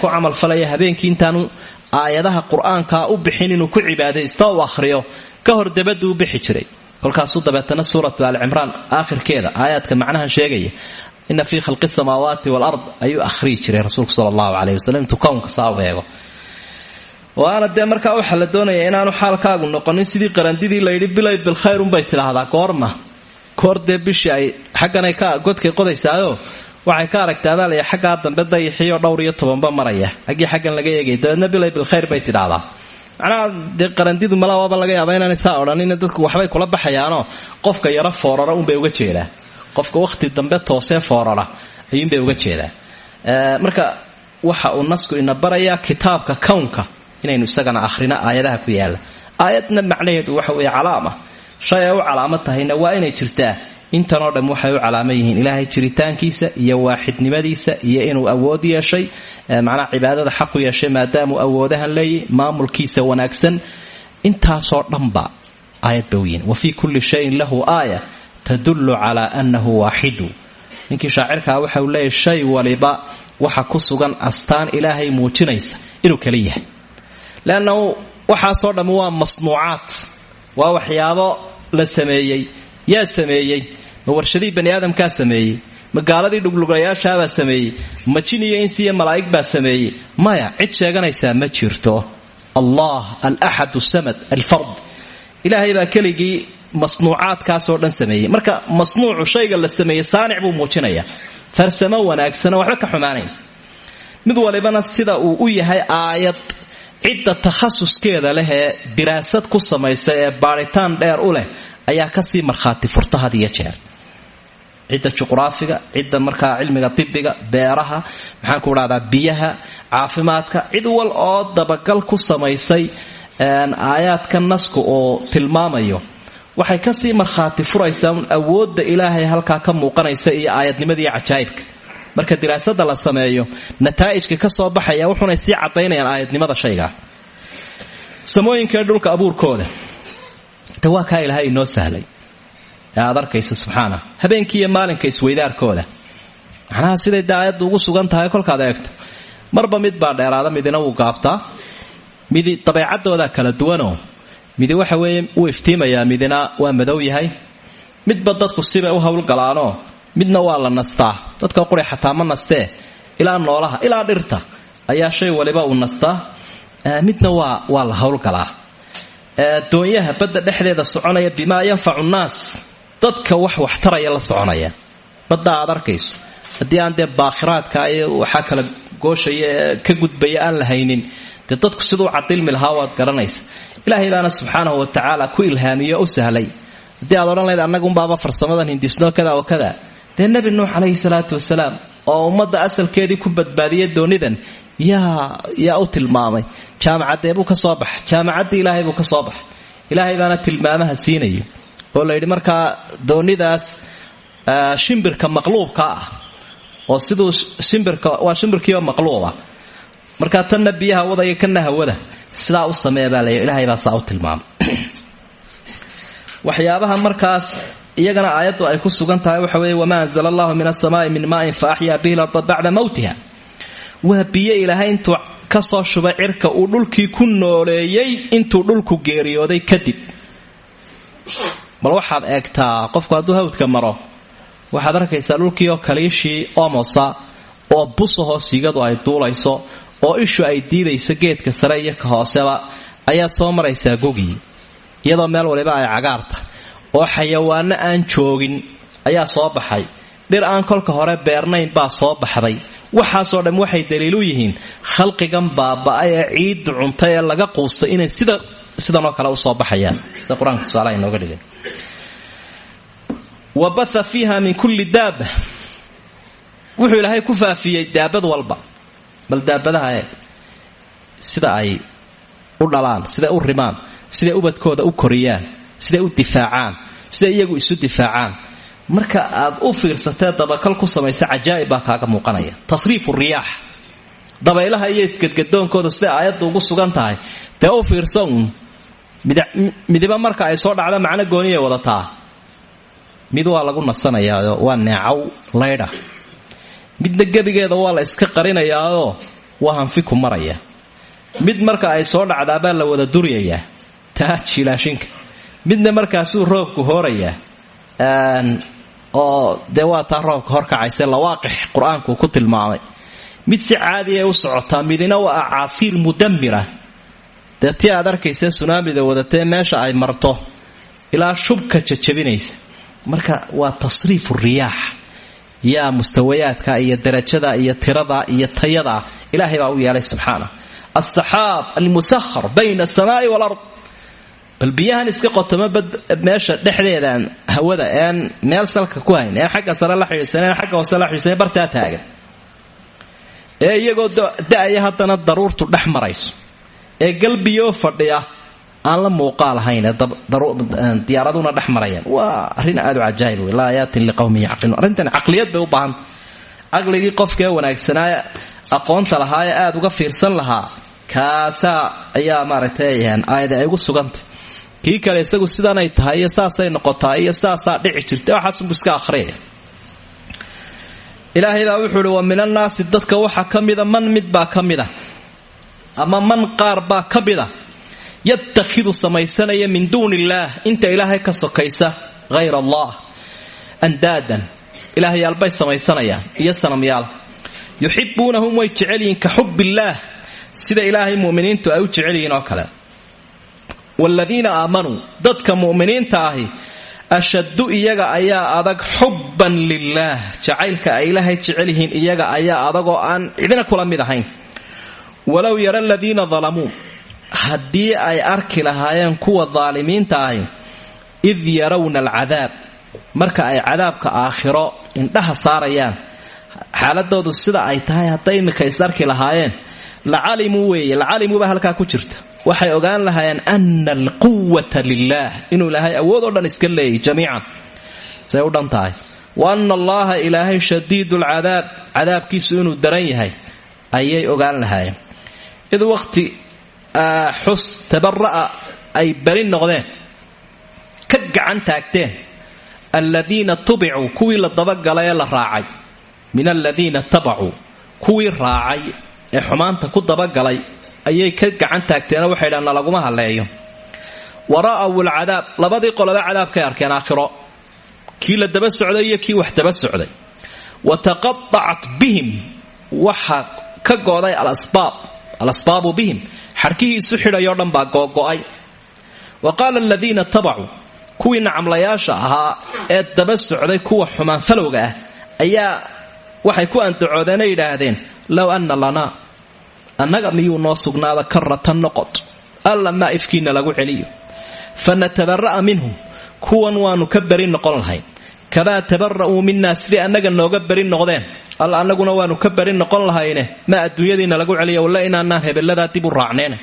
ku camalfalaya habeenkii intaanu aayadaha qur'aanka u bixin inuu ku cibaadaysto u akhriyo ka hor dabaduu bixi jiray. Kolkaasuu dabeetana suuratu alcimraan aakhirkeeda aayaadka macnahan sheegaya ina fii khalqi samaawaati walard ayuu akhriyi jiray rasuulku sala allahu caleyh wasalam intuu kownka saa u eego. Markaa waxaa la doonaya inaanu xaalkaagu noqonin sidii qarandidii layidhi bilay bilkhayr unbay tidhaahdaa goorma. Koor dee bishii ay xagganay ka godkay qodaysaayo waxay ka aragtaa baalaya xaggaa dambe dayaxiioo dhowr iyo tobanba maraya. Xaggii xaggan laga eegay dabeedna bilay bilkhayr bay tidhaahdaa. Macnaha dee qarandidu malawaaba laga yaaba inaanay saa odhanina dadku waxbay kula baxayaanoo qofka yaro foorara unbay uga jeedaa. Qofka wakhti dambe toosee foorara ayuunbay uga jeedaa. Marka waxa uu nasku ina barayaa kitaabka kownka inaynu isagana akhrino aayadaha ku yaalla aayadna macnaheedu waxa weeye calaama. Shay ay u tahayna waa inay jirtaa intanoo dham waxay u calaamo yihiin ilaahay jiritaankiisa iyo waaxidnimadiisa iyo inuu awood yeeshay macnaha cibaadada xaqu yeeshay maadaamuu awoodahan leeyahy maamulkiisa wanaagsan. Intaasoo dhanba aayad ba wiyin wa fii kulli shayin lahu aaya tadullu calaa annahu waaxidu. Ninkii shaacirkaa waxa uu leeyahy waliba waxa ku sugan astaan ilaahay muujinaysa inuu kala yahay. Leannahu waxaasoo dhammi waa masnuucaad waa waxyaabo la sameeyey yaa sameeyey? Ma warshadii bani aadamkaa sameeyey? Ma gaaladii dhuglugayaashaabaa sameeyey? Ma jin iyo insi iyo malaa'ig baa sameeyey? Maya cid sheeganaysaa ma jirto. Allah alaxad samad alfard. Ilaahay baa keligii masnuucaadkaasoo dhan sameeyey. Marka masnuucu shayga la sameeyey saanic buu muujinayaa farsamo wanaagsano waxba ka xumaanayn. Mid walibana sida uu u yahay aayad cidda takhasuskeeda leh diraasad ku samaysa ee dheer u leh ayaa ka sii markhaati furta had iyo jeer. Cidda juqraafiga cidda markaa cilmiga dibiga beeraha maxaan ku dhahdaa biyaha caafimaadka cid wal oo dabagal ku samaysay aayaadka nasku oo tilmaamayo. Waxay ka sii markhaati furaysaa awoodda ilaahay halkaa ka muuqanaysa iyo aayadnimadiiyo cajaa'ibka marka diraasada la sameeyo nataa'ijka ka soo baxaya wuxunay sii cadaynayaan aayadnimada shayga. Samooyinkaee dhulka abuurkooda de waa kaa ilaahay inoo sahlay ee aad arkaysa subxaana. Habeenkii iyo maalinka isweydaarkooda. Macnaha siday ugu sugan tahay kolkaad eegto. Marba mid baa dheeraada midina wuu gaabtaa. Midi dabeecadooda kala duwanoo. Midi waxa weeye wuu iftiimayaa midina waa madow yahay. Midba dadku sibay u howlgalaanoo midna waa la nastaa. Dadka quri xataa ma nastee. Ilaa noolaha ilaa dhirta ayaa shay waliba uu nastaa. Midna waa waa la howlgalaa doonyaha badda dhexdeeda soconaya bimaa yanfacu nnaas. Dadka wax waxtaraya la soconaya. Badda aad arkayso. Haddii aan dee baakhiraadka iyo waxaa kala gooshaya ka gudbaya aan la dadku siduu cadilmi lahaa waad garanaysa ilaahay baana subxaanahu wa tacaala ku ilhaamiyo u sahlay. Haddii aad odhan layd annagunbaaba farsamadan hindisnoo kada oo kada. Dee nebi nuux calayhi salaatu wasalaam oo ummadda asalkeedii ku badbaadiyay doonidan yaa yaa u tilmaamay jaamacadee buu ka soo baxa jaamacaddii ilaahay buu ka soo baxa ilaahay baana tilmaamaha siinaya oo la yidhi markaa doonidaas shimbirka maqluubka ah oo siduu shimbirka waa shimbirkiioo maqluuba. Markaa tanna biyaha wadaya kana hawada sidaa u sameeya ilaahay baa saa u waxyaabaha markaas iyagana aayaddu ay ku sugan tahay waxa weeye wamaa anzala allahu min asamaai min maain fa axyaa bihi larda bacda mowtiha waa biyo ilaahay intuu ka soo shubay cirka uu dhulkii ku nooleeyey intuu dhulku geeriyooday kadib. Bal waxaad eegtaa qofku hadduu hawdka maro waxaad arkaysaa dhulkii oo kaliishii omosa oo busahoo siigadu ay duulayso oo ishu ay diidayso geedka sare iyo ka hooseba ayaad soo maraysaa gogii iyadoo meel waliba ay cagaarta oo xayawaano aan joogin ayaa soo baxay. Dhir aan kolka hore beernayn baa soo baxday waxaasoo dhan waxay daliilu yihiin khalqigan baaba'ay ee ciiddu cuntay ee laga quustay inay sida sidanoo kale u soo baxayaan. Sida qur'aanka tusaalaha inooga wa batha fiiha min kulli daaba wuxuu ilaahay ku faafiyey daabad walba. Bal daabadaha eeg sida ay u dhalaan siday u rimaan siday ubadkooda u koriyaan siday u difaacaan siday iyagu isu difaacaan marka aad u fiirsatee dabakal ku samaysa cajaa'ib baa kaaga muuqanaya. Tasriifu riyaax. Dabaylaha iyo isgadgadoonkooda siday aayadda ugu sugan tahay dee u fiirso uun midiba marka ay soo dhacda macno gooniyay wadataa mid waa lagu nasanayaao waa neecaw laydha midna gebigeeda waa la iska qarinayaao waa hanfiku maraya. Mid marka ay soo dhacdaabaa la wada duryayaa. Taa jiilaashinka midna markaasuu roobku hoorayaa oo dee waa taa roobka horkacayse lawaaqix qur'aanku ku tilmaamay. Mid si caadiya u socotaa midina waa acaasiir mudamira dee tii aad arkaysa sunaamida wadatee meesha ay marto ilaa shubka jajabinaysa. Marka waa tasriifu riyaax. Yaa mustawayaadka iyo darajada iyo tirada iyo tayada ilaahay baa u yeelay subxaana. Alsaxaab almusahar bayna asamaai walard bal biyahan iska qotoma bad meesha dhexdeedaan hawada een meel salka ku hayn een xagga sare la xidhiidsaneen xagga hoose la xidhiidsaneen bartaa taagan. Ee iyagoo da'aya haddana daruurtu dhex ee galbiyoo fadhiya aan la muuqaal ahayn diyaaraduna dhex marayaan. Waa arrin aad u cajaayib wey laa yaatin liqowmin yacqiluun. Arrintan u baahanta caqligii qofkee wanaagsanaa aqoonta lahaa ee uga fiirsan lahaa kaasaa ayaa maaragtay aayada ay ugu sugantay kii kale isagu sidanay tahay saasay noqotaa iyo saasaa dhici jirta waxaasunbu iska ahriyaya ilaahay baa wuxuu uhi wa min dadka waxaa ka mida man mid baa ka ama man qaar baa ka mida. Yatakhidu samaysanaya min duuni illaah inta ilaahay ka sokaysa hayr allah andaadan. Ilaahyaalbay samaysanayaan. Iyo sanamyaal yuxibuunahum way jecelyihiin ka xub illaah sida ilaahay muminiintu ay u jecel yihiin oo kale waaladiina aamanuu dadka mu'miniinta ahi ashaddu iyaga ayaa adag xubban lilaah jacaylka ay ilaahay jecel yihiin iyaga ayaa adagoo aan cidina kula mid ahayn walow yara aladiina dalamuu haddii ay arki lahaayeen kuwa daalimiinta ahi id yarawna alcadaab marka ay cadaabka aakhiro indhaha saarayaan xaaladoodu sida ay tahay hadday iminka is arki lahaayeen lacalimuu weeye lacalimuuba halkaa ku jirta waxay ogaan lahaayeen ana alquwata lilaah inuu ilaahay awood oo dhan iska leeyay jamiican. Say u dhan wa ana allaha ilaahay shadiidu lcadaab cadaabkiisu inuu daran yahay. Ayay ogaan lahaayeen. Id waqti xus tabara'a ay beri noqdeen. Ka gacan taagteen. Aladiina tubicuu kuwii la dabagalay ee la raacay. Min aladiina tabacuu kuwii raacay ee xumaanta ku dabagalay ayay ka gacan taagteenoo waxay dhahan nalaguma halleeyo wa ra'aw lcadaab labadii qoloba cadaabkay arkeen aakhiro. Kii la daba socday iyo kii wax daba socday. Wa taqaacat bihim. Waxa ka gooday alasbaab. Alasbaabu bihim. Xadhkihii isu xidhayoo dhan baa googo'ay wa qaala aladiina tabacuu. Kuwii nacamlayaasha ahaa ee daba socday kuwa xumaanfalowga ah ayaa waxay ku andacoodeena yidhaahdeen low anna lanaa annaga miyuu noo sugnaada karatan noqod? Alla maa ifkiina lagu celiyo. Fa natabara'a minhum kuwan waannu ka beri noqon lahayn. Kamaa tabara'uu minaa sidai annaga nooga beri noqdeen? Alla annaguna waannu ka beri noqon lahayne ma adduunyadiina lagu celiya walla inaanaan hebeladaa dib u raacneene.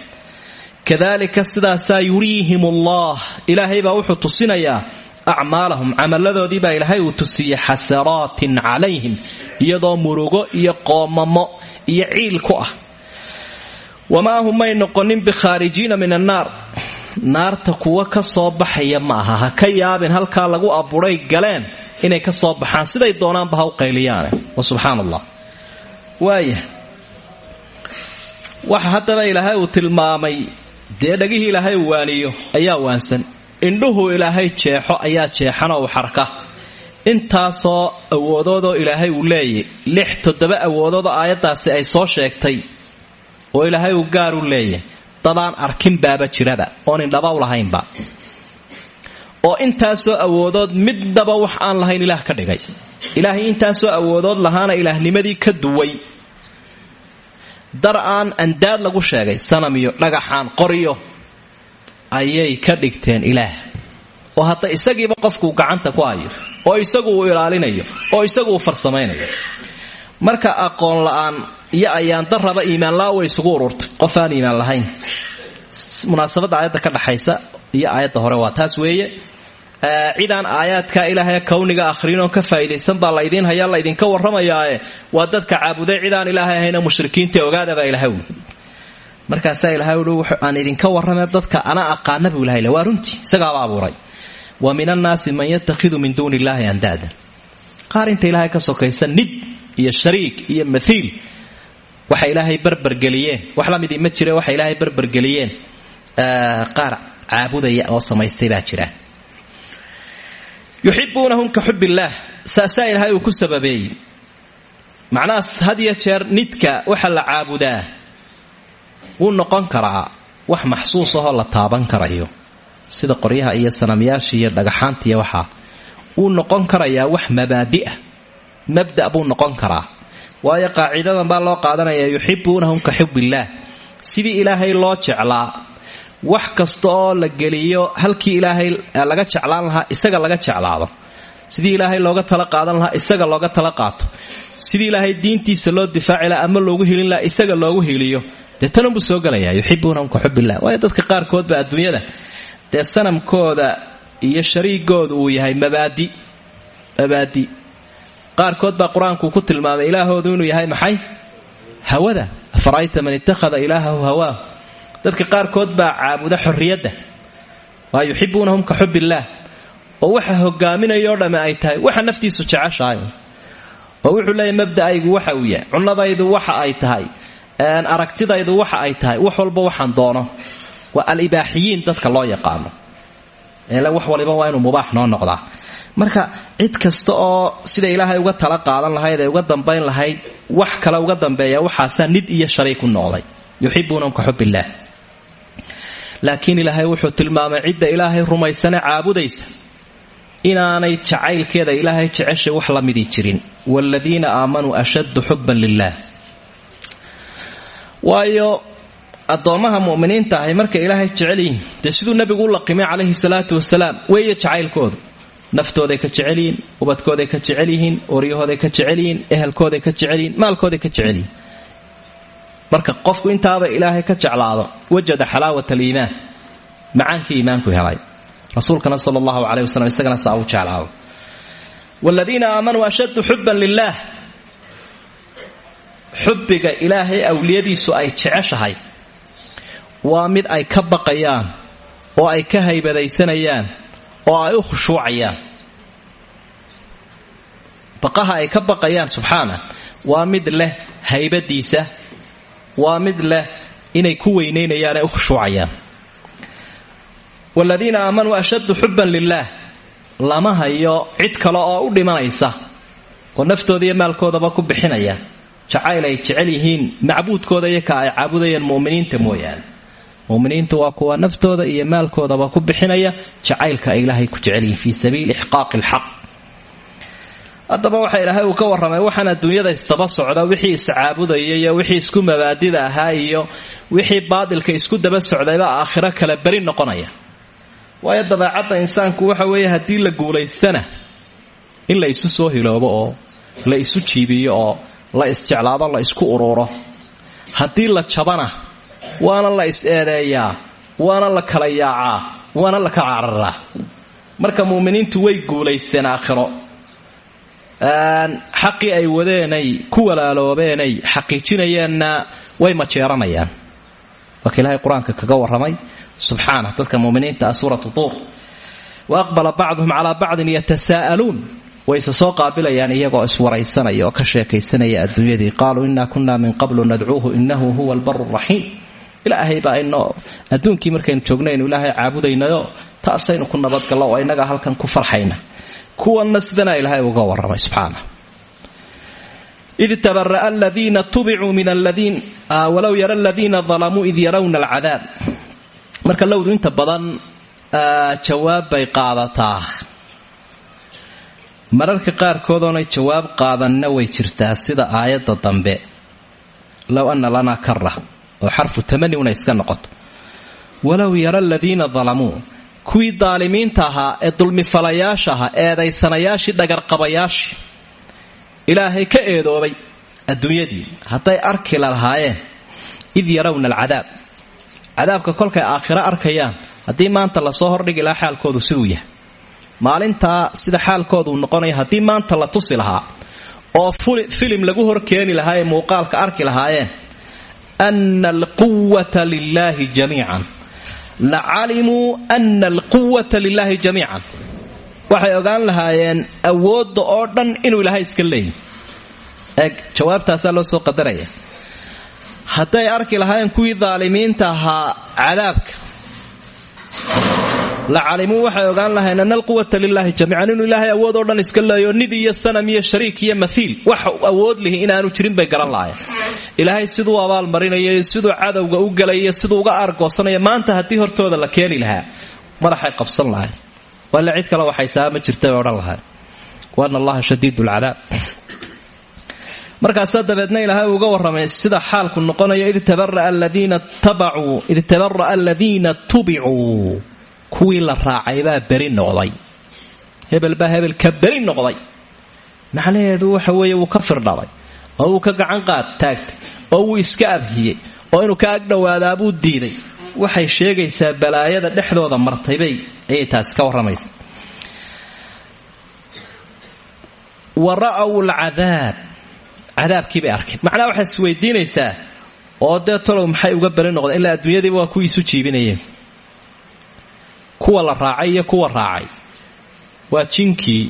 Kadalika sidaasaa yuriihim allah ilaahay baa wuxuu tusinayaa acmaalahum camaladoodii baa ilaahay uu tusiiyey xasaraatin calayhim iyadoo murugo iyo qoomamo iyo ciil ku ah wamaa hum may noqonin bikhaarijiina min annaar naarta kuwa ka soo baxaya ma aha ha ka yaabin halkaa lagu abuuray galeen inay ka soo baxaan siday doonaanba ha u qayliyaane wa subxaan allah waaya waxa haddaba ilaahay uu tilmaamay dee dhagihii ilaahay uu waaniyo ayaa waansan indhuhu ilaahay jeexo ayaa jeexanoo u xarka intaasoo awoodoodoo ilaahay uu leeyay lix toddoba awoodoodoo aayaddaasi ay soo sheegtay oo ilaahay uu gaar u leeyahy dadaan arkin baaba jiraba oon indhaba u lahaynba. Oo intaasoo awoodood midnaba wax aan lahayn ilaah ka dhigay. Ilaahay intaasoo awoodood lahaana ilaahnimadii ka duway. Dar aan andaad lagu sheegay sanam iyo dhagaxaan qoryo ayay ka dhigteen ilaah. Oo hadda isagiiba qofkuu gacanta ku hayo oo isagu uu ilaalinayo oo isagu uu farsamaynayo marka aqoon la'aan iyo ayaan darraba iimaanlaa way isugu ururtay. Qof aan iimaan lahayn. Munaasabadda aayadda ka dhaxaysa iyo aayadda hore waa taas weeye. Cidaan aayaadka ilaahay kawniga akhriinoon ka faa'idaysan baa laydin hayaa laydinka warramayaae waa dadka caabuday cidaan ilaahay ahayna mushrikiinta ogaadabaa ilahay wi markaasaa ilahay ui aan idinka warrame dadka ana aqaana buu ilahay waa runtii isagaaba abuuray. Wa min annaasi man yatakhidu min duuni illaahi andaadan. Qaar inta ilaahay ka sokaysa nid iyo shariik iyo mathiil. Waxay ilaahay barbargeliyeen wax la midii ma jire waxay ilaahay barbargeliyeen qaar caabudaya oo samaystay baa jira. Yuxibuunahum ka xub illaah ilaahay ku sababeeyey. Macnahaas had iyo jeer nidka waxa la caabudaa. Wuu noqon karaa wax maxsuus la taaban karayo. Sida qoryaha iyo sanamyaasha iyo dhagaxaanta iyo noqon karayaa wax mabaadi'ah mabda buu noqon karaa. Waayo qaacidadan baa loo qaadanaya yuxibuunahum ka xub illaah ilaahay loo jeclaa wax kasta la geliyo halkii ilaahay laga jeclaan lahaa isaga laga jeclaado. Sidii ilaahay looga tala qaadan lahaa isaga looga tala qaato. Sidii ilaahay diintiisa loo difaaci ama loogu helin laha isaga loogu heliyo. Dee tanunbuu soo gelayaa yuxibuunahum ka xubillah waayo dadka qaarkoodba adduunyada dee sanamkooda iyo shariigooda uu yahay mabaadi mabaadi qaarkood baa qur'aanku ku tilmaamay ilaahoodu inuu yahay maxay? Hawada. Afara'ayta man ittakhada ilaahahu hawaahu dadka qaarkood baa caabuda xorriyadda waa yuxibuunahum ka xub oo waxa hogaaminayoo dhamme ay tahay waxa naftiisu jeceshahay oo wuxuu leeyahy mabda'aygu waxa uu yahay cunadaydu waxa ay tahay aragtidaydu waxa ay tahay wax walba waxaan doono. Waa alibaaxiyiin dadka loo yaqaano. Eele wax waliba waa inuu mubaax noo noqdaa marka cid kasta oo sida ilaahay uga tala qaadan lahayd ee uga dambayn lahayd wax kale uga dambeeya waxaasaa nid iyo shariik u noqday yuxibuunahum ka xub laakiin ilaahay wuxuu tilmaamay cidda ilaahay rumaysane caabudaysa. Inaanay jacaylkeeda ilaahay jeceshay wax la midii jirin. Waaladiina aamanuu ashaddu xubban lilaah waayo addoommaha mu'miniinta ahay markay ilaahay jecel yihiin dee siduu nebigu u laqimay calayhi salaatu wasalaam weeye jacaylkoodu naftooday ka jecel yihiin ubadkooday ka jecel yihiin oryahooday ka jecel yihiin ehelkooday ka jecel yihiin maalkooday ka jecel yihiin marka qofku intaaba ilaahay ka jeclaado wajada xalaawat aliimaan macaankii iimaanku helay. Rasuulkana sal allahu wasalam isagana saa jeclaado. Waaladiina aamanuu ashaddu xubban lilaah xubbiga ilaahay awliyadiisu ay jeceshahay. Waa mid ay ka baqayaan oo ay ka haybadaysanayaan oo ay u khushuucayaan. Baqaha ay ka baqayaan subxaana waa mid leh haybadiisa waa mid leh inay ku weynaynayaan ee u khushuucayaan. Waaladiina aamanuu ashaddu xubban lilaah lama hayo cid kale oo u dhimanaysa oo naftooda iyo maalkoodaba ku bixinaya. Jacayl ay jecel yihiin macbuudkooda iyo ay caabudayeen muminiinta mooyaane muminiintu waa kuwa naftooda iyo maalkoodaba ku bixinaya jacaylka ay ilaahay ku jecel yihiin fii sabiili ixqaaqi alxaq. Haddaba waxa ilaahay uu ka warramay waxaan adduunyada isdaba socda wixii iscaabudaya iyo wixii isku mabaadida ahaa iyo wixii baadilka isku daba socdayba aakhiro kale beri noqonaya. Waayo dabeecadda insaanku waxa weeye haddii la guulaystana in la isu soo hiloobo oo la isu jiibiyo oo la isjeclaado la isku uruuro. Haddii la jabana waana la is-eedeeyaa waana la kala yaacaa waana la kala cararaa marka muuminiintu way guulaysteen aakhiro. Xaqii ay wadeenay ku walaaloobeenay xaqiijinayeenna way majeeranayaan waaka ilaahay kaga warramay subxaana dadka muminiinta ah suuratu tuur. Wa aqbala bacduhum calaa bacdin yatasaa'aluun wayse soo qaabilayaan iyagoo iswaraysanaya oo ka sheekaysanaya adduunyadii. Qaaluu inna kunna min qablu nadcuuhu inahu huwa albaru ilaahay baa adduunkii markaynu joognaynu ilaahay caabudaynayo taasaynu ku nabadgallo oo innaga halkan ku farxayna. Kuwanna sidana ilaahay uga warramay subxaana id tabaraa ladiina tubicuu min aladiin walow yara aladiina dalamuu id yarawna alcadaab. Marka lowdu inta badan jawaab bay qaadataa. Mararka qaarkoodoonay jawaab qaadanna way jirtaa sida aayadda dambe. Low anna lanaa kara oo xarfu tamani una iska noqoto. Walow yara aladiina dalamuu kuwii daalimiinta ahaa ee dulmifalayaasha ahaa eedaysanayaashii dhagarqabayaashii ilaahay ka eedoobay adduunyadii hadday arki lahaayeen id yarawna alcadaab. Cadaabka kolkay aakhiro arkayaan haddii maanta la soo hordhigi lahaa xaalkoodu siduu yahay. Maalintaa sida xaalkooduu noqonaya haddii maanta la tusi lahaa oo filim lagu hor keeni lahaa ee muuqaalka arki lahaayeen ana alquwata lilaahi jamiican la calimuu ana alquwata lilaahi jamiican waxay ogaan lahaayeen awoodda oo dhan inuu ilaahay iska leeyahy eeg jawaabtaasaa loo soo qadaraya. Hadday arki lahaayeen kuwii daalimiinta ahaa cadaabka la calimuu waxay ogaan lahayn ana alquwata lilaahi jamiican. Inuu ilaahay awood oo dhan iska leeyo nid iyo sanam iyo shariik iyo maiil wax awood lihi inaanu jirin bay garan lahayen ilaahay siduu abaalmarinayo siduu cadowga u galayo siduu uga aargoosanaya maanta haddii hortooda la keeni lahaa madaxay qabsan lahayn waale cid kale waxaysaa ma jirta bay odhan lahayn waana allaha shadiid lcadaab markaasaa dabeedna ilaahay uga warramay sida xaalku noqonayo id tabaraa aladiina tubicuu kuwii la raacay baa beri noqday. Hebel baa hebel ka beri noqday. Macnaheedu waxa weeye wuu ka firdhalay oo wuu ka gacan qaad taagtay oo wuu iska abhiyey oo inuu ka agdhowaadaa buu diiday. Waxay sheegaysaa balaayada dhexdooda martaybay ayay taasi ka warramaysa wa ra'w alcadaab. Cadaabkii bay arkeen. Macnaha oo dee maxay uga beri noqdeen? Ilaa adduunyadiiba waa kuwii isu jiibinayeen kuwa la raacay iyo kuwa raacay. Waa jinkii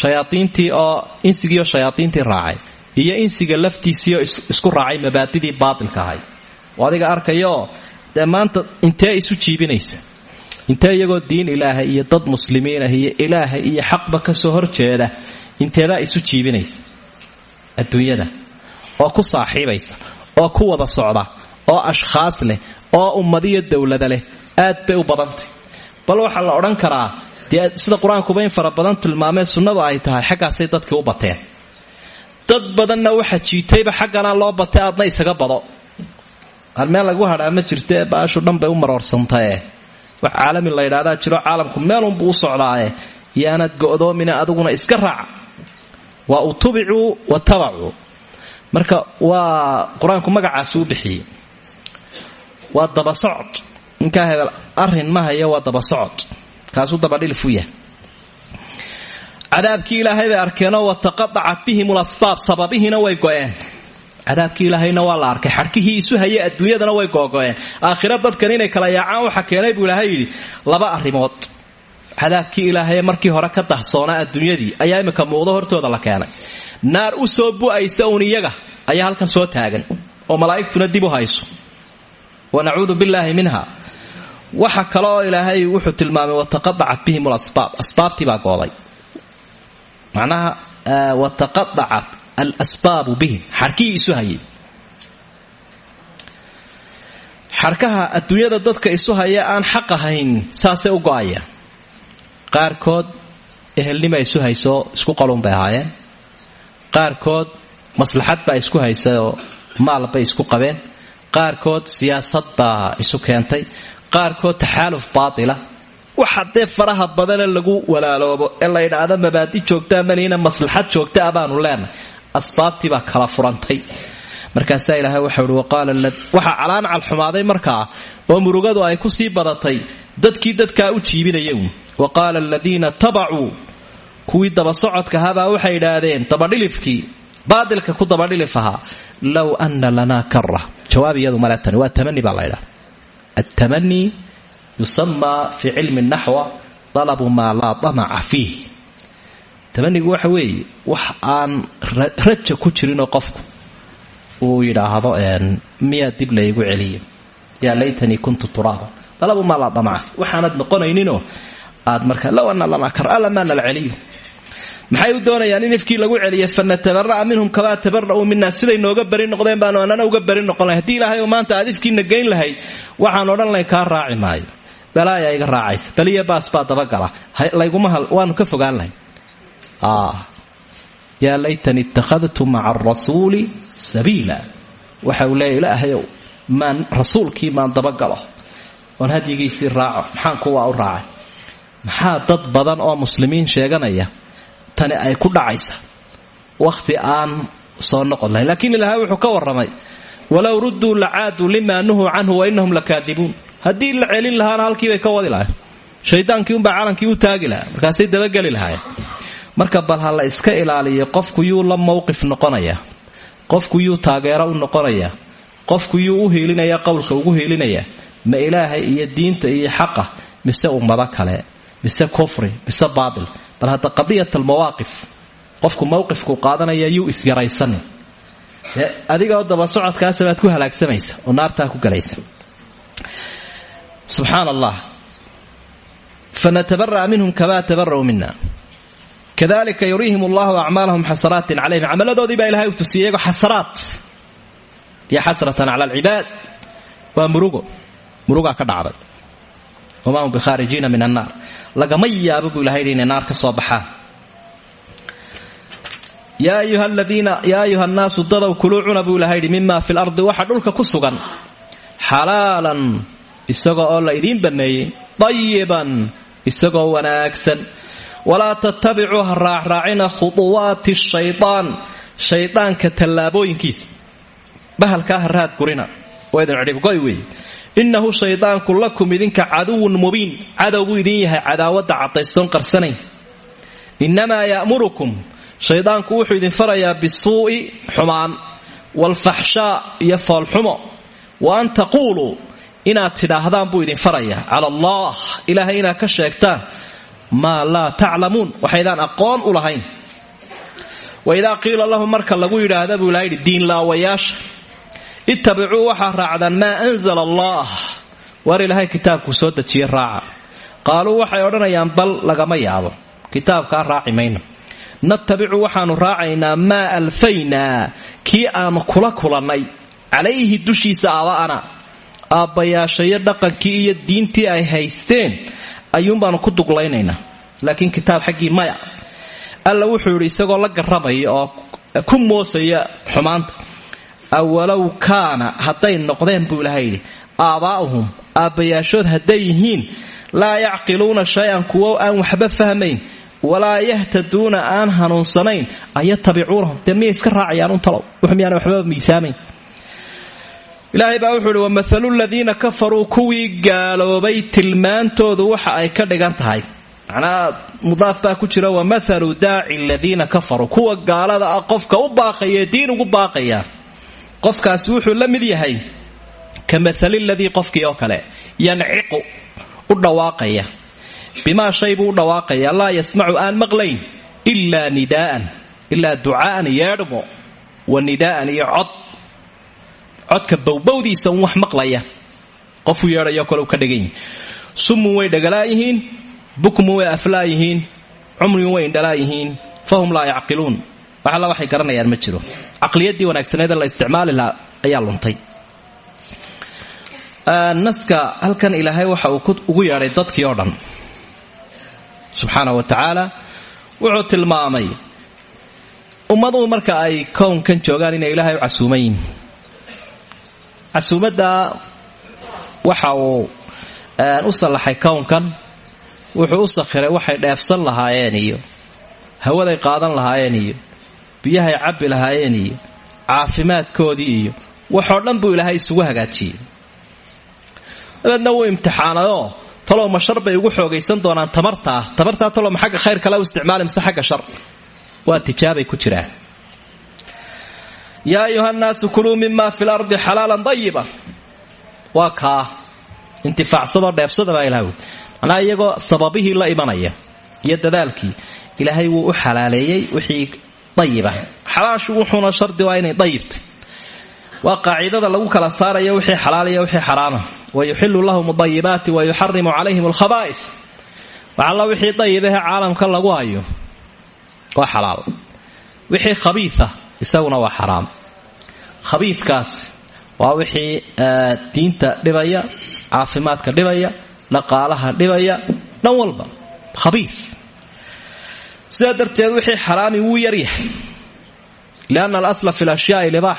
shayaaiintii oo insigiioo shayaaiintii raacay iyo insiga laftiisiioo isku raacay mabaadidii baatilka ahay oo adiga arkayaoo dee maanta intee isu jiibinaysa? Intee iyagoo diin ilaahay iyo dad muslimiinah iyo ilaahay iyo xaqba ka soo horjeeda inteedaa isu jiibinaysa? Adduunyada oo ku saaxiibaysa oo ku wada socda oo ashkhaas leh oo ummadiyo dowladda leh aad bay u badantay bal waxaa la odhan karaa dee sida qur'aankuba in fara sunnadu ay tahay xaggaasay dadkii u bateen. Dad badanna waxa jiitayba xaggana loo batay aadna isaga bado. Hal meel lagu hadhaa ma jirte baashu dhan bay u maroorsantae wax caalami la ydhahdaa jiro caalamku meelunbuu u socdaae yaanad go'doomina adiguna iska raaca waa utubicuu wa tabacuu marka waa qur'aanku magacaasuu bixiyey. Waa daba socod ninkaa hebel arrin ma hayo waa daba socod. Kaasuu dabadhilifu yahay cadaabkii ilaahay bay arkeenoo wataqadacat bihim lasbaab sababihiina way go'een. Cadaabkii ilaahayna waa la arkay. Xadhkihii isu hayay adduunyadana way googo'een aakhira dadkan inay kala yaacaan waxa keenay buu ilaahay yidhi laba arrimood. Cadaabkii ilaahaye markii hore ka dahsoonaa adduunyadii ayaa imminka muuqdo hortooda la keenay. Naar u soo bu'aysa uun iyaga ayaa halkan soo taagan. Oo malaa'igtuna dib u hayso wa nacuudu billaahi minha. Waxa kale oo ilaahay wuxuu tilmaamay wataqadacat bihim lasbaab asbaabtii baa gooday macnaha wataqadacat alasbaabu bihim. Xarkihii isu hayay. Xarkaha adduunyada dadka isu haya aan xaq ahayn saasay u go'ayaan qaarkood ehelnima isu hayso isku qalun bay ahaayeen. Qaarkood maslaxad baa isku haysayoo maal bay isku qabeen qaarkood siyaasad baa isu keentay qaarkood taxaaluf baatila. Waxa dee faraha badane lagu walaaloobo ee la yidhaahdo mabaadi joogtaa maniina maslaxad joogta a baanu leenahay. Asbaabtii baa kala furantay. Markaasaa ilaahay waxau ihi waxa calaancal xumaaday markaa oo murugadu ay ku sii badatay dadkii dadkaa u jiibinaya uun wa qaala aladiina tabacuu. Kuwii daba socodkahabaa waxay idhaahdeen dabadhilifkii baadilka ku dabadhilif ahaa low ana lanaa kara jawaab iyadu male tani waa tamani baa laydhaha altamani yusamaa fi cilmi naxwa dalabu maa laa damaca fiih. Tamanigu waxa weeye wax aan raja ku jirinoo qofku uu yidhaahdo miyaa dib laygu celiyo? Yaa laytanii kuntu turaaba dalabu maa laa damaca waxaanad noqonayninoo aad marka low ana lanaa kara alla maa celiyo maxay u doonayaan in ifkii lagu celiya fanatabaraa minhum kamaa tabara'uu mina siday nooga beri noqdeen baanu anana uga beri noqon lahay. Ilaahay maanta aad ifkiina geyn lahayd waxaan odhan lahay kaa raaci maayo. Balaayaa iga raacaysa. Baliya baas baa dabagala. Layguma waanu ka fogaan lahay. Yaa laytani ittakhadtu maca arasuuli sabiila. Waxa uu leeya ilaahayow maan rasuulkii maan dabagalo. Oon hadyigiisii raaco. Maxaan kuwaa u raacay? Maxaa dad badan oo muslimiin sheeganaya tani ay ku dhacaysa. Wakhti aan soo noqon lahayn laakiin ilaahay wuxuu ka warramay walow rudduu lacaaduu limaa nuhuu canhu wa innahum lakaadibuun. Haddii la celin lahaana halkiibay ka wadi lahayn shaydaankii unbaa calankii u taagi lahaa. Markaasay dabageli lahaayeen. Marka bal ha iska ilaaliyo qofku yuu la mowqif noqonayaa qofku yuu taageero u noqonayaa qofku yuu u hiilinaya qowlka ugu hiilinaya. Ma ilaahay iyo diinta iyo xaqa mise ummado kale mise kufri mise baatil bal hadda qadiyat almawaaqif qofku mowqifkuu qaadanaya yuu isyaraysanin dee adigaoo daba socodkaasa baad ku halaagsamaysa oo naartaa ku galaysa. Subxaan allah minhum kamaa tabara'uu mina kadalika yuriihim allahu acmaalahum xasanaatin calayhim camaladoodii baa ilahay u tusiyay iyagoo xasaraat iyo xasratan cala alcibaad waa murugo. Murugaa ka dhacday wama hum bikhaarijiina min annaar lagama yaabo buu ilahay inay naar ka soo baxaan yaa ayuha nnaasu dadow kuluu cuna buu ilahay yidhi mima fi lardi waxa dhulka ku sugan xalaalan isagoo oo la idiin banneeyey dayiban isagoo wanaagsan walaa tattabicuu ha raacraacina khuduwaati shaydaan shaydaanka tallaabooyinkiisa bahalkaa ha raad cidhibgoy weeye innahu shaydaanku lakum idinka caduwun mubiin. Cadowbuu idin yahay cadaawadda cadaystoon qarsanayn innamaa ya'murukum shaydaanku wuxuu idin farayaa bisuu'i xumaan waalfaxshaa iyo foolxumo. Wa an taquuluu inaad tidhaahdaan buu idin farayaa. Cala allah ilaahay inaad ka sheegtaan maa laa taclamuun. Waxaydaan aqoon u lahayn. Wa idaa qiila lahum marka lagu yidhaahda buu ilaha yidhi diinlaawayaasha ittabicuu waxaa raacdaan maa anzala allah. Waar ilaahay kitaabkuu soo dejiye raaca. Qaaluu waxay odhanayaan bal lagama yaabo. Kitaabkaa raaci mayno natabicu waxaanu raacaynaa maa alfaynaa kii aanu kula kulannay. Calayhi dushiisa aaba'ana aabbayaashayo dhaqankii iyo diintii ay haysteen ayuunbaanu ku duglaynaynaa. Laakiin kitaab xaggii maya. Alla wuxuu yidhi isagoo la garramaya oo ku moosaya xumaanta awalow kaana hadday noqdeen buu ilaha yidhi aabbaa'uhum aabbayaashood hadday yihiin laa yacqiluuna shay-an aan waxba fahmayn walaa yahtaduuna aan hanuunsanayn ayatabicuunahum. Dee miyay iska raacayaan untalow miyaana waxbaba miisaamayn. Ilaahay baa wuxuu ihi wamahalu ladiina kafaruu kuwii gaaloobay tilmaantoodu waxa ay ka dhigan tahay. Macnaha mudaaf baa ku jira wamahalu daaci aladiina kafaruu kuwa gaalada ah qofka u baaqaya diin ugu baaqaya qofkaasi wuxuu la mid yahay ka maali ladii qofkii oo kale yanciqu u dhawaaqaya. Bimaa shay buu u dhawaaqaya laa yasmacu aan maqlayn ilaa nidaa'an ilaa ducaa'an yeedhmo wa nidaa'an iyo cod. Codka bowbowdiisa wax maqlaya. Qofuu yeedhayo kale ka dhigan yihi summun way dhagalaayihiin bukmun way aflaayihiin cumrigun way indhalaayihiin fahum laa yacqiluun wax alla waxay garanayaan ma jiro. Caqliyadii wanaagsaneed la isticmaali lahaa ayaa luntay. Naska halkan ilaahay waxa uu ugu yeedhay dadkii oo dhan. Subxaana wa tacaala wuxuu tilmaamay ummaduhu marka ay kownkan joogaan inay ilaahay u casuuman yihiin waxa uu u sallaxay kownkan wuxuu u sakhiray waxay dheefsan lahaayeen iyo hawaday qaadan lahaayeen iyo biyahay cabbi lahaayeen iyo caafimaadkoodii iyo waxoo dhan buu ilaahay isugu hagaajiyey. Dabeedna wuu imtixaanayoo talow ma bay ugu xoogaysan doonaan tamartaa tamartaa talow ma xagga khayr kale u isticmaali mise xagga shar? Waa tijaabay ku jiraan. Yaa ayuha nnaasu kuluu mima fi lardi xalaalan dayiban waa kaa. Intifaacsadoo dheefsada baa ilaha manaa iyagoo sababihii la imanaya iyo dadaalkii. Ilaahay wuu u xalaaleeyey wixii dayiba xalaashu wuxuuna shardi waa inay dayibtay waa qaacidada lagu kala saarayo wixii xalaaliya wixii xaraama wayuxilu lahum dayibaati wayuxarimu calayhim alkhaba'is waxalla wixii dayibahe caalamka lagu hayo waa xalaal wixii khabiia isaguna waa xaraam khabiidkaas waa wixii diinta dhibaya caafimaadka dhibaya dhaqaalaha dhibaya dhan walba khabii sidaa darteed wixii xaraami wuu yaryahay lianna alasla fi lashyaai libaax.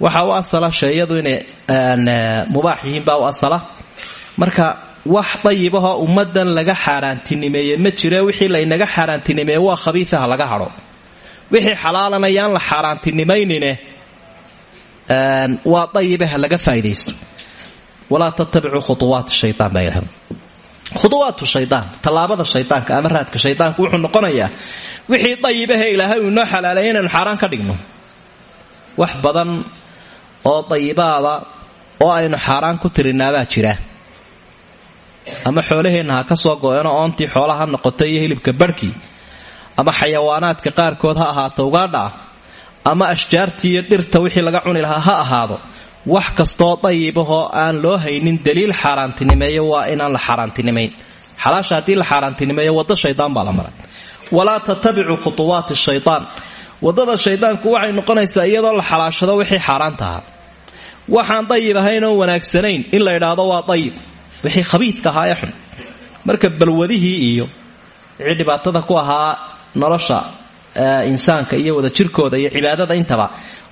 Waxa u asala sheeyadu inay mubaax marka wax dayibahoo ummadan laga xaaraantinimeeye ma jire wixii laynaga xaaraantinimeeye waa khabiiaha laga hadho wixii xalaalana yaan la xaaraantinimaynine waa dayibaha laga faa'idaysto walaa tatabicuu khuuwaat shayaan baa ilaha khuuwaatu shayaan tallaabada shaydaanka ama raadka shaydaanku wuxuu noqonayaa wixii dayibahe ilaahay uu inoo xalaaleeyay inaynu xaaraan ka dhigno. Wax badan oo dayibaada oo aynu xaaraan ku tirinaabaa jira. Ama xoolaheenna ha ka soo go-eno oontii xoolaha ha noqoto iyo hilibka barhkii ama xayawaanaadka qaarkood ha ahaato ugaadha. Ama ashjaartii dhirta wixii laga cuni lahaa ha ahaado wax kastoo dayibahoo aan loo haynin daliil xaaraantinimeeyo waa inaan la xaaraantinimayn xalaasha la xaaraantinimeeyo waddo shaydaan baa la maray. Walaa tatabicuu khutuwaati shaytaan waddada shaydaanku waxay noqonaysaa iyadoo la xalaashado wixii xaaraantahaa waxaan dayib ahayn oo wanaagsanayn in la idhaahdo waa dayib. Wixii khabiidka ahaa xun. Marka balwadihii iyo wixii ku ahaa nolosha insaanka iyo wada jirkooda iyo cibaadada intaba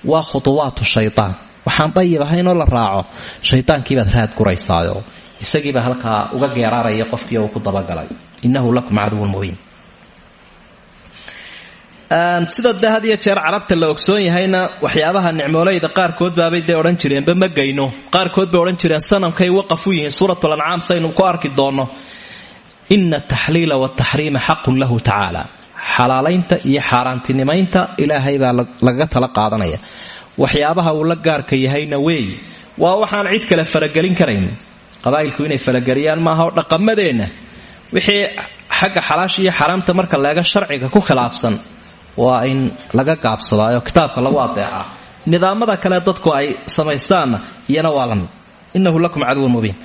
waa khutuwaatu shaytaan waxaan dayib ahaynoo la raaco. Shaydaankiibaad raad guraysaayo isagiiba halkaa uga geeraaraya qofkii uu ku dabagalay. Innahu lakum caduwun mubiin. Sida de had iyo jeer carabta la ogsoon yahayna waxyaabaha nicmoolayda qaarkood baabay dee odhan jireenba ma gayno. Qaarkood bay odhan jireen sanamkay waqaf u yihiin suuratul ancaam saynu ku arki doonno ina ataxliila wataxriima xaqun lahu tacaala xalaalaynta iyo xaaraantinimaynta ilaahay baa lagaga tala qaadanaya waxyaabaha uu la gaarka yahayna weey. Waa waxaan cid kale faragelin karayn. Qabaa'ilku inay farageliyaan maaha oo dhaqamadeenna. Wixii xagga xalaasha iyo xaraamta marka leega sharciga ku khilaafsan waa in laga gaabsadaayo kitaabka lagu adeecaa nidaamada kale dadku ay samaystaanna iyana waa la mid inahu lakum caduwun mubiin.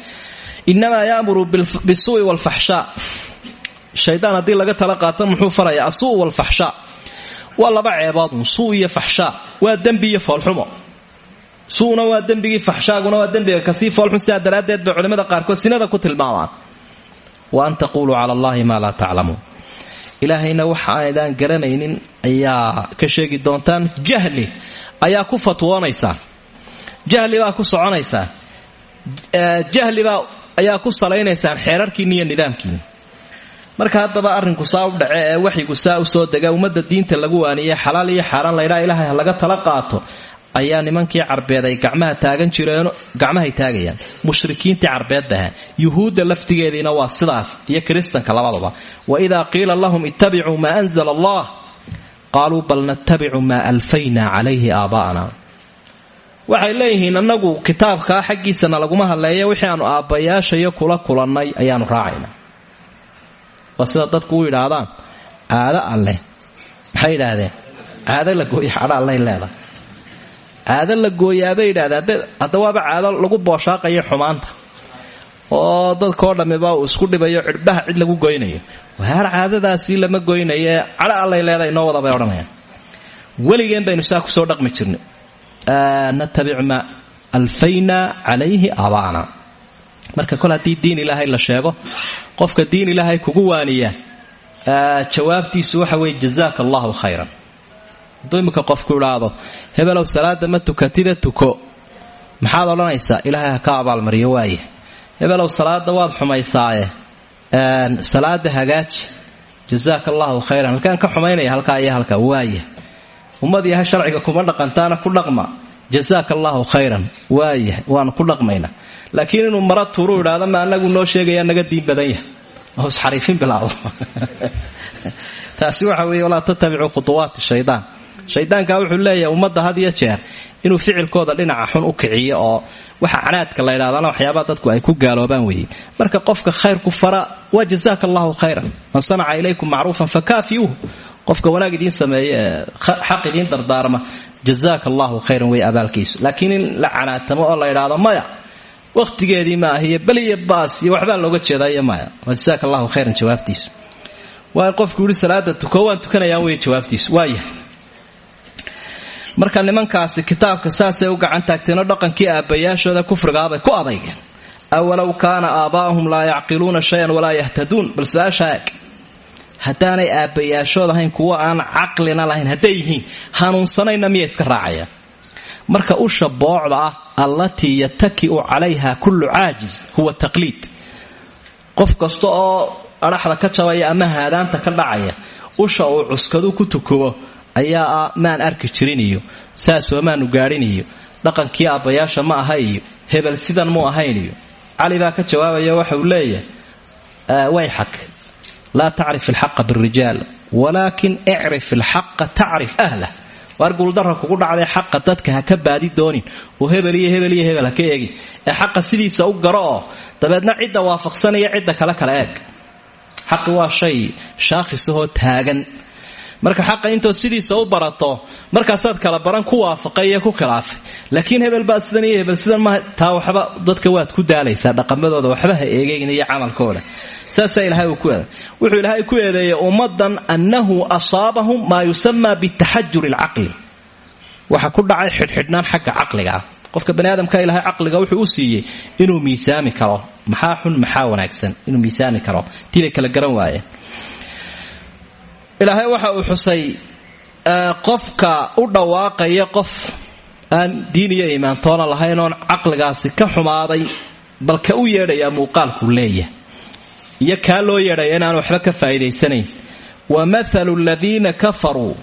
Inamaa yaamuru bisuui wlfaxshaa shaydaan haddii laga tala qaata muxuu farayaa asuu walfaxshaa waa laba ceeboodun suu iyo faxshaa. Waa dembi iyo foolxumo suuna waa dembigii faxshaaguna waa dembiga ka sii foolxun sidaa daraaddeed bay culimmada qaarkood sinada ku tilmaamaan. Wa an taquluu cala allahi maa laa taclamuun ilaahayna waxa garanaynin ayaa ka sheegi doontaan jahli ayaa ku fatwoonaysaa jahli baa ku soconaysaan jahlibaa ayaa ku salaynaysaan xeerarkiinni iyo nidaamkiinni marka haddaba arrinku saa u dhace ee waxyigu saa u soo dega ummadda diinta lagu waaniye xalaal iyo xaaraan laydhaa ilaahay ha laga tala qaato ayaa nimankii carbeed ay gacmaha taagan jireen gacmahay taagayaan. Mushrikiintii carbeed baha yuhuudda waa sidaas iyo kiristanka labadaba. Wa idaa qiila lahum ittabicuu maa anzala allah qaaluu bal nattabicu maa alfaynaa calayhi aabaa'ana. Waxay leeyihiin annagu kitaabkaa xaggiisana laguma hadleeya wixii aanu aabbayaashayo kula kulannay ayaanu raacaynaa waa sida dadku u yidhaahdaan caado alleh maxay yidhaahdeen? Caado la gooya cadho allay leedahay. Caado la gooyaabay yidhahdeen. Lagu booshaaqayo xumaanta. Oo dadkao dhammiba uu isku dhibayo cidhbaha cid lagu goynayo. Waar caadadaasi lama goynaye. Cadho allay leedahay wada bay odhanayaan. Weligeen baynu saa ku soo dhaqmi jirnay. Natabic ma alfayna calayhi aabaana marka kol haddii diin ilaahay la sheego qofka diin ilaahay kugu waaniya jawaabtiisu waxa weeye jazaaka khayran. Hadduu qofku idhaahdo hebelow salaada ma tukatida tuko. Maxaad odhanaysaa ilaahay ha ka abaalmariyo waaye. Hebelow salaada waad xumaysaaye salaada hagaaji. Jazaaka khayran. Halkaan ka xumaynaya halkaa iyo halkaa waaya ummad yahay sharciga kuma dhaqantaana ku dhaqma jazaaka allahu khayran. Waaya waanu ku dhaqmaynaa laakiin inuu mara tuuru idhaahdo ma anagu noo sheegaya naga diin badan yahay. Oo isxariifin bilaabo taasi waxa weeye walaa tatabicuu khutuwaati shaydaan shaydaanka wuxuu leeyahay ummadda had iyo jeer inuu ficilkooda dhinaca xun u kiciyo oo waxa canaadka la ydhahdana waxyaabaha dadku ay ku gaaloobaan weeye. Marka qofka khayrku fara waa jazaaka khayran. Man sanaca ilaykum macruufan fakaafiyuuh qofka wanaag idiin sameeye xaq idiin dardaarma jazaaka khayran wey abaalkiisu. Laakiin in la canaatamo oo la ydhaahdo maya wakhtigeedii ma ahiyo beliya baas iyo waxbaa looga jeedaiyo maya. Waa jazaaka khayran jawaabtiisu. Waa qofku yihi salaada tuko tukanayaan wey jawaabtiisu. Waayahay marka nimankaasi kitaabka saasay u gacan taagteenoo dhaqankii aabbayaashooda kufrigaabay ku adaygeen awalow kaana aabaa'uhum laa yacqiluuna shayan walaa yahtaduun bal su'aashaa eg haddaanay aabbayaashood aan caqlina lahayn hadday yihiin hanuunsanayna miya iska raacayaan? Marka usha boocda ah allatii yataki'u calayha kullu caajis huwa taqliid. Qof kasta oo adhaxda ka jabaya ama haadaanta ka dhacaya usha uu cuskadu ku tukubo ayaa ah maan arki jirin iyo saasoo maanu gaadhin iyo dhaqankii aabbayaasha ma aha iyo hebel sidan mu ahayn iyo cali baa ka jawaabaya waxa uu leeyahay wayxak laa tacrif ilxaqa birijaal walaakin icrif ilxaqa tacrif ahlah. Waar guuldara kugu dhacday xaqa dadka ka baadi doonin. Oo hebel iyo hebel iyo hebel ka eegin. Ee xaqa sidiisa u garo oo dabeedna waafaqsanaya cidda kale kala eeg. Xaqi waa shay shaakhisahoo taagan marka xaqa intood sidiisa u barato markaasaad kala baran ku waafaqay iyo ku khilaafay. Laakiin hebel baa iyo hebel sidan ma taa waxba dadka waad ku daalaysaa dhaqamadooda waxba ha eegeyn iyo camalkooda. Ilahay ku eeday. Wuxuu ilaahay ku eedeeyey ummadan annahu asaabahum maa yusamaa bitaxajur alcaqli. Waxa ku dhacay xidhxidhnaan xagga caqliga ah. Qofka bani ilaahay caqliga wuxuu u siiyey inuu miisaami karo. Maxaa xun maxaa wanaagsan? Inuu miisaami karo. Tii bay kala garan waayeen ilaahay waxa uu xusay qofka u dhawaaqaya qof aan diin iyo iimaantoona lahayn oon caqligaasi ka xumaaday bal ka u yeedhayaa muuqaalkuu leeyahay. Iyo kaa loo yeedhaya inaan waxba ka faa'iidaysanayn. Wa mathalu aladiina kafaruu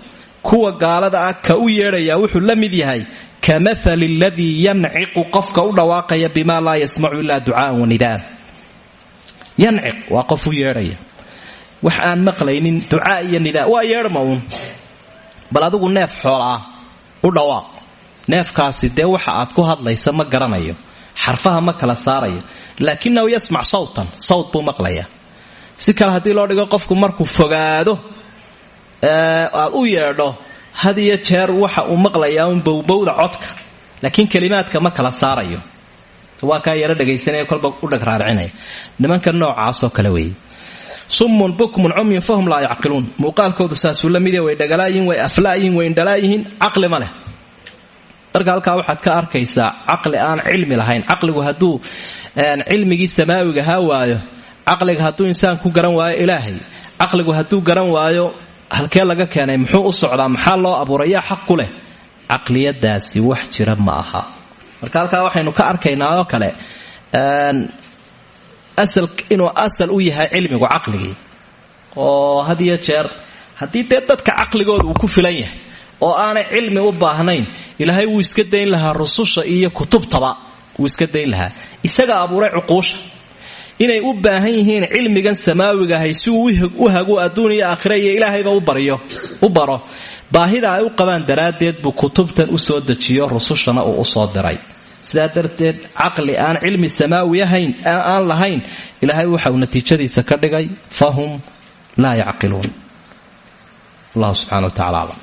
kuwa gaalada ah ka u yeedhayaa wuxuu la mid yahay ka mathali aladii yanciqu qofka u dhawaaqaya bimaa laa yasmacu ilaa ducaa'an wa nidaan. Yanciq waa qof u yeedhaya wax aan maqlaynin ducaa iyo nidaa waa yeedhma bal adigu neef xoola ah u dhawaaq neefkaasi dee waxa aad ku hadlaysa ma garanayo xarfaha ma kala saarayo laakinahu yasmac sawtan sawt buu maqlayaa. Si kale haddii loo dhigo qofku markuu fogaado aad u yeedho had jeer waxa uu maqlayaa un bowbowda codka laakiin kelimaadka ma kala saarayo. Waa kaa yaro dhegaysanaya kolba u dhagraarcinaya nimanka noocaasoo kale weeye summun bukmun cumyun fahum laa yacqiluun. Muuqaalkoodu saasuu la mid way dhagalaayihin way aflaayihin way indhalaayihiin caqli ma leh. Marka waxaad ka arkaysaa caqli aan cilmi lahayn. Caqligu hadduu cilmigii samaawiga haa waayo caqliga hadduu insaan ku garan waayo ilaahay. Caqligu hadduu garan waayo halkee laga keenay muxuu u socdaa maxaa loo abuuray? Xaq ku leh. Wax jira ma aha. Marka halkaa waxaynu ka arkaynaa oo kale inuu asal u yahay cilmigu caqligii. Oo had jeer haddii dee dadka caqligooda uu ku filan yahay oo aanay cilmi u baahnayn ilaahay wuu iska dayn lahaa rususha iyo kutubtaba. Wuu iska dayn lahaa. Isaga abuuray cuquusha. Inay u baahan yihiin cilmigan samaawigahay si uu u hagu adduun iyo aakhira iyo ilaahayba u baro. Baahida ay u qabaan daraaddeed buu kutubtan u soo dejiyo rusushana uu u soo diray sidaa darteed caqli aan cilmi samaawi ahayn aan lahayn ilaahay waxa uu natiijadiisa ka dhigay fahum laa yacqiluun. Allah subxana wa tacala aclam